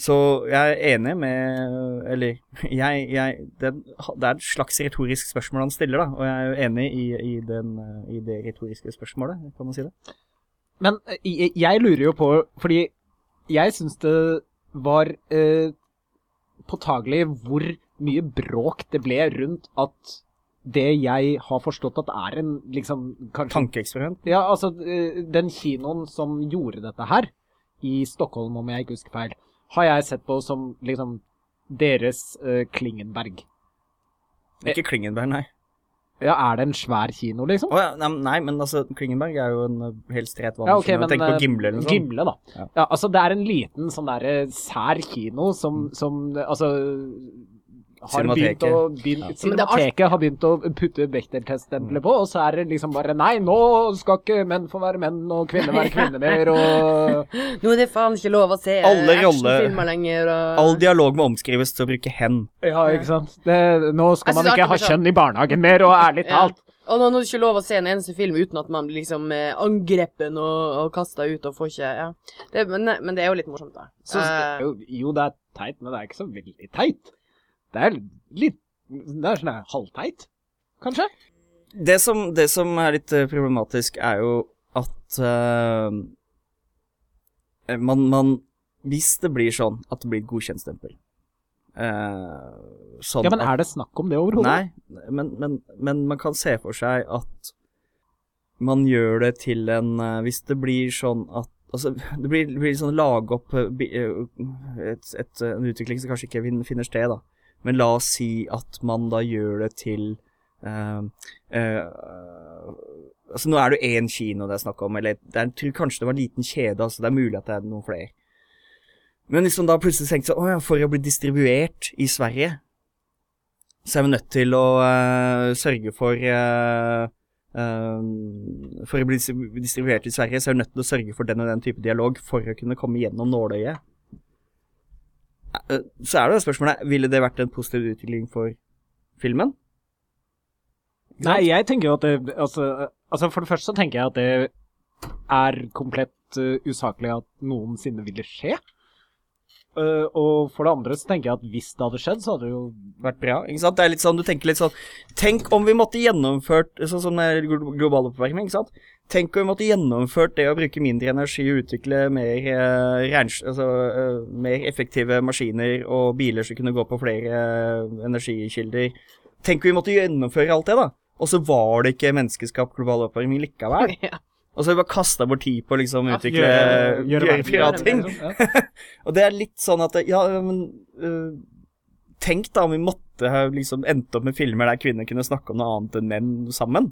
Så jeg er enig med Eller jeg, jeg det, det er et slags retorisk spørsmål han stiller, da. Og jeg er jo enig i, i, den, eh, i det retoriske spørsmålet, kan man si det. Men eh, jeg, jeg lurer jo på Fordi jeg syns det var eh, påtagelig hvor mye bråk det ble rundt at det jeg har forstått at er en liksom kanskje Tankeeksperiment. Ja, altså eh, den kinoen som gjorde dette her, i Stockholm om jeg ikke husker feil, har jeg sett på som liksom deres eh, Klingenberg. Ikke Klingenberg, nei. Ja, er det en svær kino, liksom? Oh, ja, nei, men altså, Klingenberg er jo en helst helt streit vanlig Ja, okay, film. men Tenk på eh, Gimle eller noe sånt. Gimle, da. Ja. Ja. altså Det er en liten sånn derre sær kino som, som altså har begynt å begynt, Ja. Cinemateket har begynt å putte Bechdel-teststempelet på, og så er det liksom bare Nei, nå skal ikke menn få være menn, og kvinner være kvinner mer, og Nå er det faen ikke lov å se Alle actionfilmer lenger. Og... All dialog må omskrives til å bruke hen. Ja, ikke sant. Det, nå skal man ikke ha kjønn i barnehagen mer, og ærlig Ja. talt. Og nå er det ikke lov å se en eneste film uten at man blir liksom eh, angrepen og, og kasta ut og får ikke Ja. Det, men, men det er jo litt morsomt, da. Så, uh, jo, jo, det er teit, men det er ikke så veldig teit. Det er litt Det er sånn halvteit, kanskje? Det som, det som er litt eh, problematisk, er jo at uh, man, man Hvis det blir sånn at det blir et godkjentstempel uh, sånn Ja, men er det snakk om det overhodet? Nei, men, men, men man kan se for seg at man gjør det til en uh, Hvis det blir sånn at Altså, det blir, det blir sånn lage opp eh, et, et, en utvikling som kanskje ikke finner sted, da. Men la oss si at man da gjør det til uh, uh, Altså, nå er det jo én kino det er snakk om, eller er, jeg tror kanskje det var en liten kjede, altså det er mulig at det er noen flere. Men hvis man da plutselig tenker sånn, å ja, for å bli distribuert i Sverige, så er vi nødt til å uh, sørge for For å bli distribuert i Sverige, så er vi nødt til å sørge for den og den type dialog for å kunne komme gjennom nåløyet. Eh, Så er det jo spørsmålet Ville det vært en positiv utvikling for filmen? Nei, jeg tenker jo at det altså, altså, for det første så tenker jeg at det er komplett uh, usaklig at noensinne ville skje. Eh, og for det andre så tenker jeg at hvis det hadde skjedd, så hadde det jo vært bra. Ikke sant? Det er litt sånn, du tenker litt sånn Tenk om vi måtte gjennomført Sånn som er global oppvarming, ikke sant. Tenk om vi måtte gjennomført det å bruke mindre energi og utvikle mer, eh, rens- altså, eh, mer effektive maskiner og biler som kunne gå på flere eh, energikilder. Tenk om vi måtte gjennomføre alt det, da. Og så var det ikke menneskeskapt global oppvarming likevel. Ja. Og så har vi bare kasta bort tid på å liksom Ja, utvikle gjøre- gjøre gjøre verden piratting. liksom. Ja. Og det er litt sånn at Ja, men uh, Tenk da om vi måtte ha liksom endt opp med filmer der kvinner kunne snakke om noe annet enn menn sammen.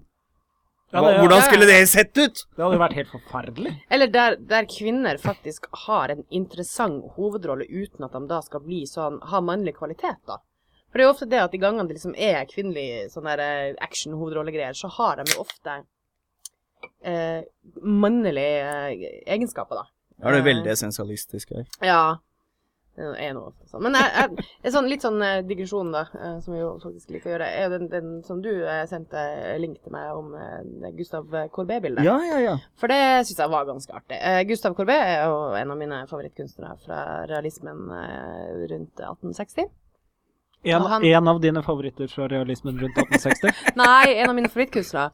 Ja, det- hvordan ja, ja. skulle det sett ut? Det hadde jo vært helt forferdelig. Eller der, der kvinner faktisk har en interessant hovedrolle uten at de da skal bli sånn, ha mannlig kvalitet, da. For det er jo ofte det at de gangene det liksom er kvinnelig sånn eh, action-hovedrollegreier, så har de jo ofte eh, mannlige eh, egenskaper, da. Ja, det er Eh, veldig essensialistisk her. Ja. Er noe sånn. Men jeg, sånn, litt sånn eh, digresjon, da, som vi jo faktisk liker å gjøre, er jo den, den som du sendte link til meg om Gustav Corbet-bildet. Ja, ja, ja. For det syns jeg var ganske artig. Gustav Corbet er jo en av mine favorittkunstnere fra realismen rundt 1860. En, han- en av dine favoritter fra realismen rundt 1860? Nei, en av mine favorittkunstnere.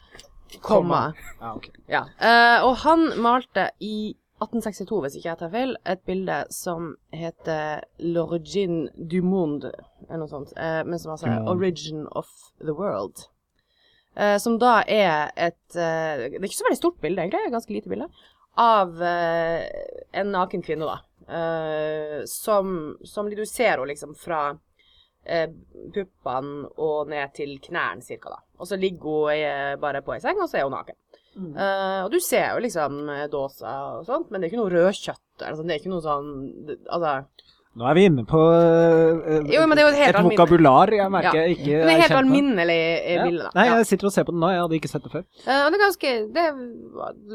Komma. Ja, okay. Ja. uh, og han malte i 1862, hvis ikke jeg tar feil, et bilde som heter 'L'origine du monde', eller noe sånt. uh, men som altså er 'Origin of the World'. Uh, som da er et Det er ikke så veldig stort bilde, egentlig. ganske lite bilde. Av en naken kvinne, da. Som, som du ser henne liksom fra eh, puppene og ned til knærne, cirka, da. Og så ligger hun eh, bare på ei seng, og så er hun naken. Eh, og du ser jo liksom eh, dåsa og sånt, men det er ikke noe rødkjøtt. Altså, det er ikke noe sånn Altså Nå er vi inne på uh, Jo, men det er jo et helt et vokabular jeg merker Ja. ikke Men det er helt alminnelig Ja. bilde, da. Nei, jeg sitter og ser på den nå, jeg hadde ikke sett det før. Uh, og det ganske Det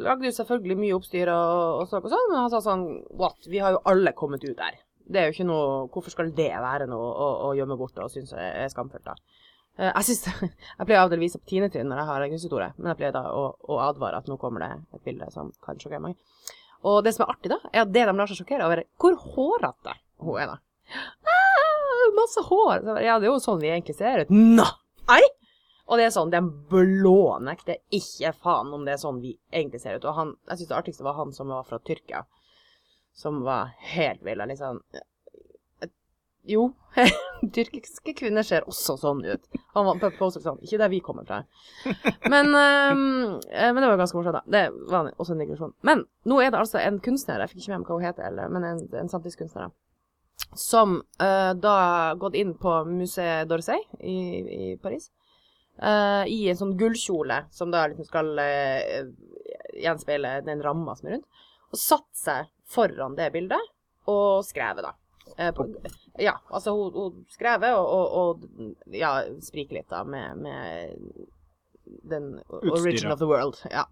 lagde jo selvfølgelig mye oppstyr og, og sånn, og sånn, men han sa sånn What, vi har jo alle kommet ut der. Det er jo ikke noe Hvorfor skal det være noe å, å gjemme bort og synes er skamfullt, da? Eh, jeg synes, jeg pleier av og til å vise på tiendetrinn når jeg har kunsthistorie, men jeg pleier da å, å advare at nå kommer det et bilde som kan sjokkere mange. Og det som er artig, da, er at det de lar seg sjokkere over, er hvor hårete hun er, da. Ah, masse hår! Ja, det er jo sånn vi egentlig ser ut. Nei! Og det er sånn, den blå nekter ikke faen om det er sånn vi egentlig ser ut. Og han, jeg synes det artigste var han som var fra Tyrkia, som var helt vill. Liksom. eh, Jo, tyrkiske kvinner ser også sånn ut. Han var på poster sånn, ikke der vi kommer fra. Men, eh, men det var ganske morsomt, da. Det var også en digresjon. Men nå er det altså en kunstner, jeg fikk ikke med meg hva hun heter, eller, men en, en samtidskunstner, som uh, da gått inn på Musée d'Orsay i, i Paris, Uh, i en sånn gullkjole som da liksom skal uh, gjenspeile den ramma som er rundt, og satt seg foran det bildet og skrevet, da. Eh, på, ja, altså hun, hun skrevet og, og, og ja, spriker litt da med, med den origin of the world. Ja.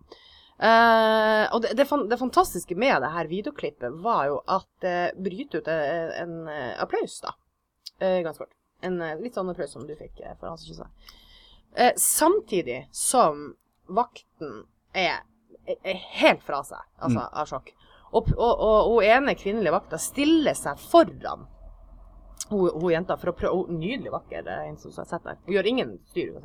Uh, og det, det, det fantastiske med det her videoklippet var jo at det bryter ut en, en applaus, da. Uh, ganske kort. En litt sånn applaus som du fikk for hans kyss. Eh, samtidig som vakten er, er, er helt fra seg, altså av sjokk. Og, hun ene kvinnelige vakta stiller seg foran hun, jenta for å prøve hun, Nydelig vakker, er en som sett der. Hun gjør ingen styr.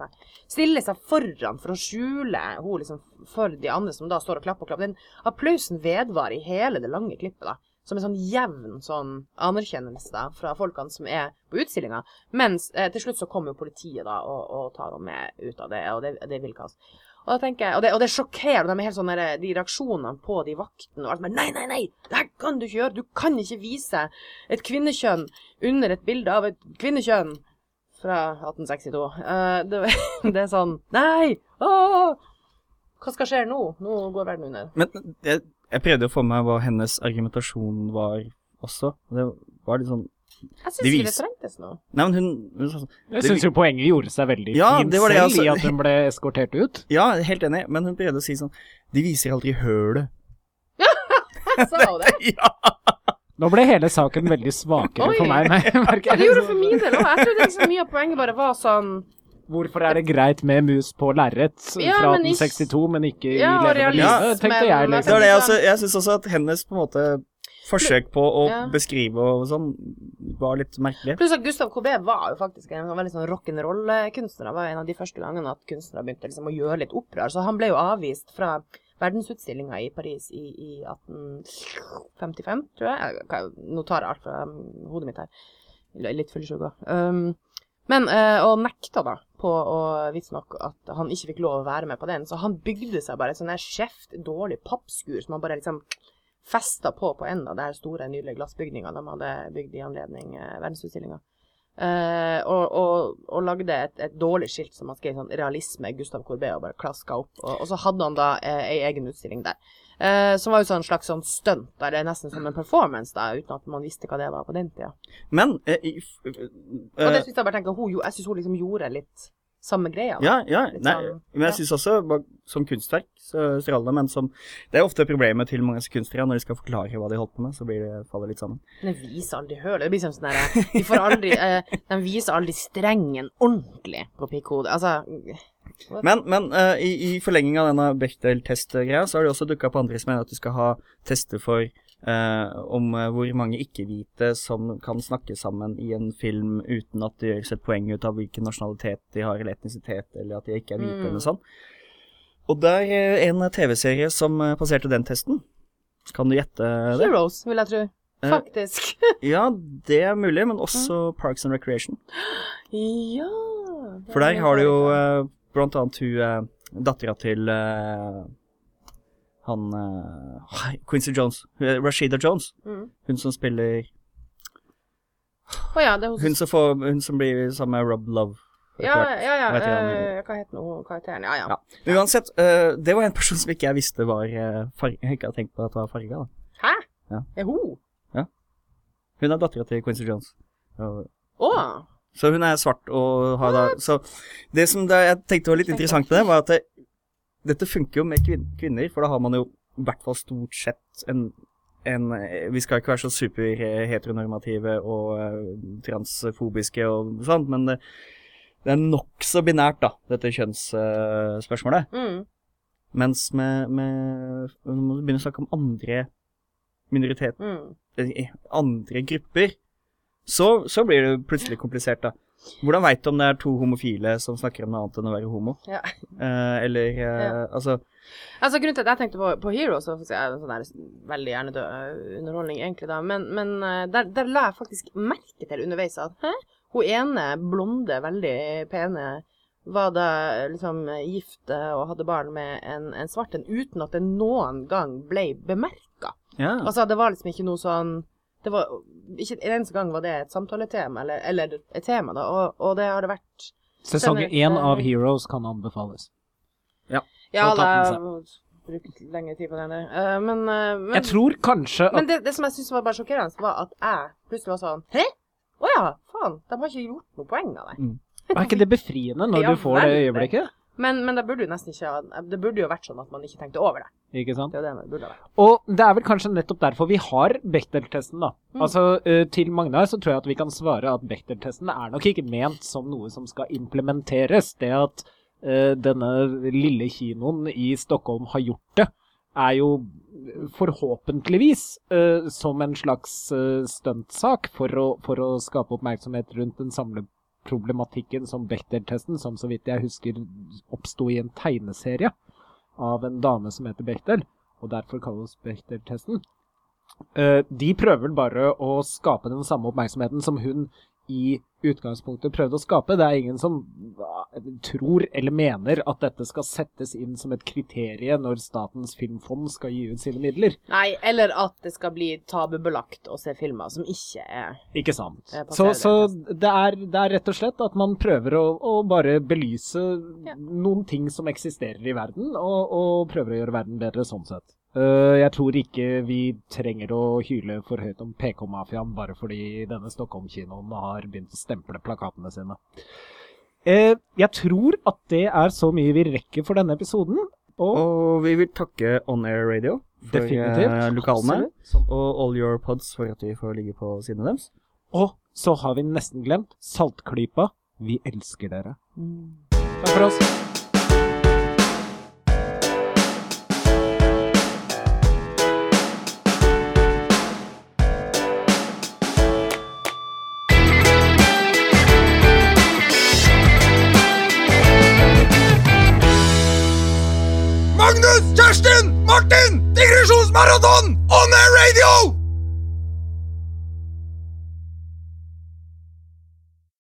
Stiller seg foran for å skjule hun liksom for de andre som da står og klapper og klapper. Den applausen vedvarer i hele det lange klippet, da. Som en sånn jevn sånn anerkjennelse da, fra folkene som er på utstillinga. Mens eh, til slutt så kommer jo politiet da og, og tar henne med ut av det, og det, det vil kaos. Og, da tenker og, det, og det sjokkerer, de er helt sånne, de reaksjonene på de vaktene og alt men Nei, nei, nei! Det her kan du ikke gjøre! Du kan ikke vise et kvinnekjønn under et bilde av et kvinnekjønn fra 1862. Uh, det, det er sånn Nei! Åh! Hva skal skje nå? Nå går verden under. Men jeg, jeg prøvde å få med hva hennes argumentasjon var også. Det var litt sånn Jeg syns ikke det trengtes noe. Nei, men hun, hun sa sånn Jeg synes syns jo poenget gjorde seg veldig Ja, fint selv altså, i at hun ble eskortert ut. Ja, helt enig, men hun prøvde å si sånn De viser aldri hølet. Sa hun det? ja! Nå ble hele saken veldig svakere Oi. for meg. Nei, ja, Det gjorde det for min del òg. Jeg trodde liksom mye av poenget bare var sånn Hvorfor er det greit med mus på lerret Ja, fra 1862, men ikke Ja, i levende live? Tenkte jeg, Liksom. Det var det jeg også Jeg syns også at hennes på en måte forsøk på å Ja. beskrive og sånn var litt merkelig. Pluss at Gustav Cobé var jo faktisk en veldig sånn rock'n'roll-kunstner. Det var en av de første gangene at kunstnere begynte liksom å gjøre litt opprør. Så han ble jo avvist fra verdensutstillinga i Paris i, i 1855, tror jeg. jeg. Nå tar jeg alt fra hodet mitt her. Litt fyllesyk òg. Um, men eh, og nekta da på å visstnok at han ikke fikk lov å være med på den. Så han bygde seg bare et sånn her skjevt, dårlig pappskur som han bare liksom festa på på enden av de store, nydelige glassbygningene de hadde bygd i anledning eh, verdensutstillinga. Eh, og, og, og lagde et, et dårlig skilt som han skrev sånn 'Realisme Gustav Courbet' og bare klaska opp. Og, og så hadde han da eh, ei egen utstilling der. Eh, som var jo sånn slags sånn stunt, eller nesten som en performance, da, uten at man visste hva det var på den tida. Men eh, i, f- Og eh, det syns jeg bare tenker, hun, jeg syns hun liksom gjorde litt samme greia. Ja, ja. Nei, sånn, men jeg ja. syns også som kunstverk så stråler det, men som Det er ofte problemet til mange kunstnere når de skal forklare hva de holdt på med, så blir det, faller litt sammen. Den viser aldri hølet. Det blir sånn sånn der De får aldri eh, De viser aldri strengen ordentlig på pikkhodet. Altså Men, men uh, i, i forlenging av denne Bechdel-test-greia, så har det også dukket opp andre som mener at du skal ha tester for eh, om eh, hvor mange ikke-hvite som kan snakke sammen i en film uten at det gjøres et poeng ut av hvilken nasjonalitet de har, eller etnisitet, eller at de ikke er hvite, Mm. eller sånt. Og det er eh, en TV-serie som eh, passerte den testen. Kan du gjette det? Heroes, vil jeg tro. Eh, Faktisk. Ja, det er mulig, men også Parks and Recreation. ja For er der har du jo eh, blant annet hun dattera til eh, han uh, Quincy Jones. Er Rashida Jones. Mm. Hun som spiller oh, ja, det hos Hun som, får, hun som blir sammen med Rob Love. Ja, hvert. ja, ja. Hva heter eh, hva heter nå karakteren? Ja, ja. Ja. Uansett, uh, det var en person som ikke jeg visste var uh, farga. Jeg ikke hadde tenkt på at det var farga. Hæ? Ja. Er hun? Ja. Hun er dattera til Quincy Jones. Og, Oh. så hun er svart og har da Så det som da jeg tenkte var litt interessant med det, var at dette funker jo med kvin kvinner, for da har man jo i hvert fall stort sett en, en Vi skal ikke være så super-heteronormative og eh, transfobiske og sånt, men det, det er nokså binært, da, dette kjønnsspørsmålet. Mm. Mens med, med Nå må du begynner å snakke om andre minoriteter, Mm. eh, andre grupper, så, så blir det plutselig komplisert, da. Hvordan veit du om det er to homofile som snakker om noe annet enn å være homo? Ja. Eh, eller eh, Ja. Altså Altså, grunnen til at jeg tenkte på, på Heroes, så er det en sånn der veldig hjernedød eh, underholdning, egentlig, da, men, men eh, der, der la jeg faktisk merke til underveis at hæ? Hun ene blonde, veldig pene, var da eh, liksom gift og hadde barn med en, en svart en, uten at det noen gang ble bemerka. Ja. Altså, det var liksom ikke noe sånn det var, Ikke en eneste gang var det et samtaletema, eller, eller et tema, da, og, og det har det vært Sesong Stemmer. én av Heroes kan anbefales. Ja, ja har brukt lenge tid på den der. Eh, men, uh, men Jeg tror kanskje at Men det, det som jeg syntes var bare sjokkerende, var at jeg plutselig var sånn Hæ? Å ja, faen. De har ikke gjort noe poeng av det. Er ikke det befriende når Ja, du får det øyeblikket? Men, men det burde ikke Det burde jo vært sånn at man ikke tenkte over det. Ikke sant? Det det. Og det er vel kanskje nettopp derfor vi har Bechdel-testen, da. Mm. Altså, eh, til Magnar så tror jeg at vi kan svare at Bechdel-testen er nok ikke ment som noe som skal implementeres. Det at uh, denne lille kinoen i Stockholm har gjort det, er jo forhåpentligvis uh, som en slags uh, stuntsak for å, for å skape oppmerksomhet rundt den samlede problematikken som Bechdel-testen, som så vidt jeg husker oppsto i en tegneserie av en dame som heter Bechdel, og derfor kalles Bechdel-testen. Eh, de prøver bare å skape den samme oppmerksomheten som hun i utgangspunktet prøvde å skape. Det er ingen som eh, tror eller mener at dette skal settes inn som et kriterium når Statens filmfond skal gi ut sine midler. Nei, eller at det skal bli tabubelagt å se filmer som ikke er Ikke sant? Er Så, så det, det, er, det er rett og slett at man prøver å, å bare belyse Ja. noen ting som eksisterer i verden, og, og prøver å gjøre verden bedre sånn sett. Eh, jeg tror ikke vi trenger å hyle for høyt om PK-mafiaen bare fordi denne Stockholm-kinoen har begynt å stemple plakatene sine. Eh, jeg tror at det er så mye vi rekker for denne episoden. Og Og vi vil takke On Air Radio for definitivt eh, lokalene, og All Your Pods for at vi får ligge på sidene deres. Og så har vi nesten glemt Saltklypa. Vi elsker dere. Takk for oss. Magnus, Kjerstin, Martin, digresjonsmaraton on air radio!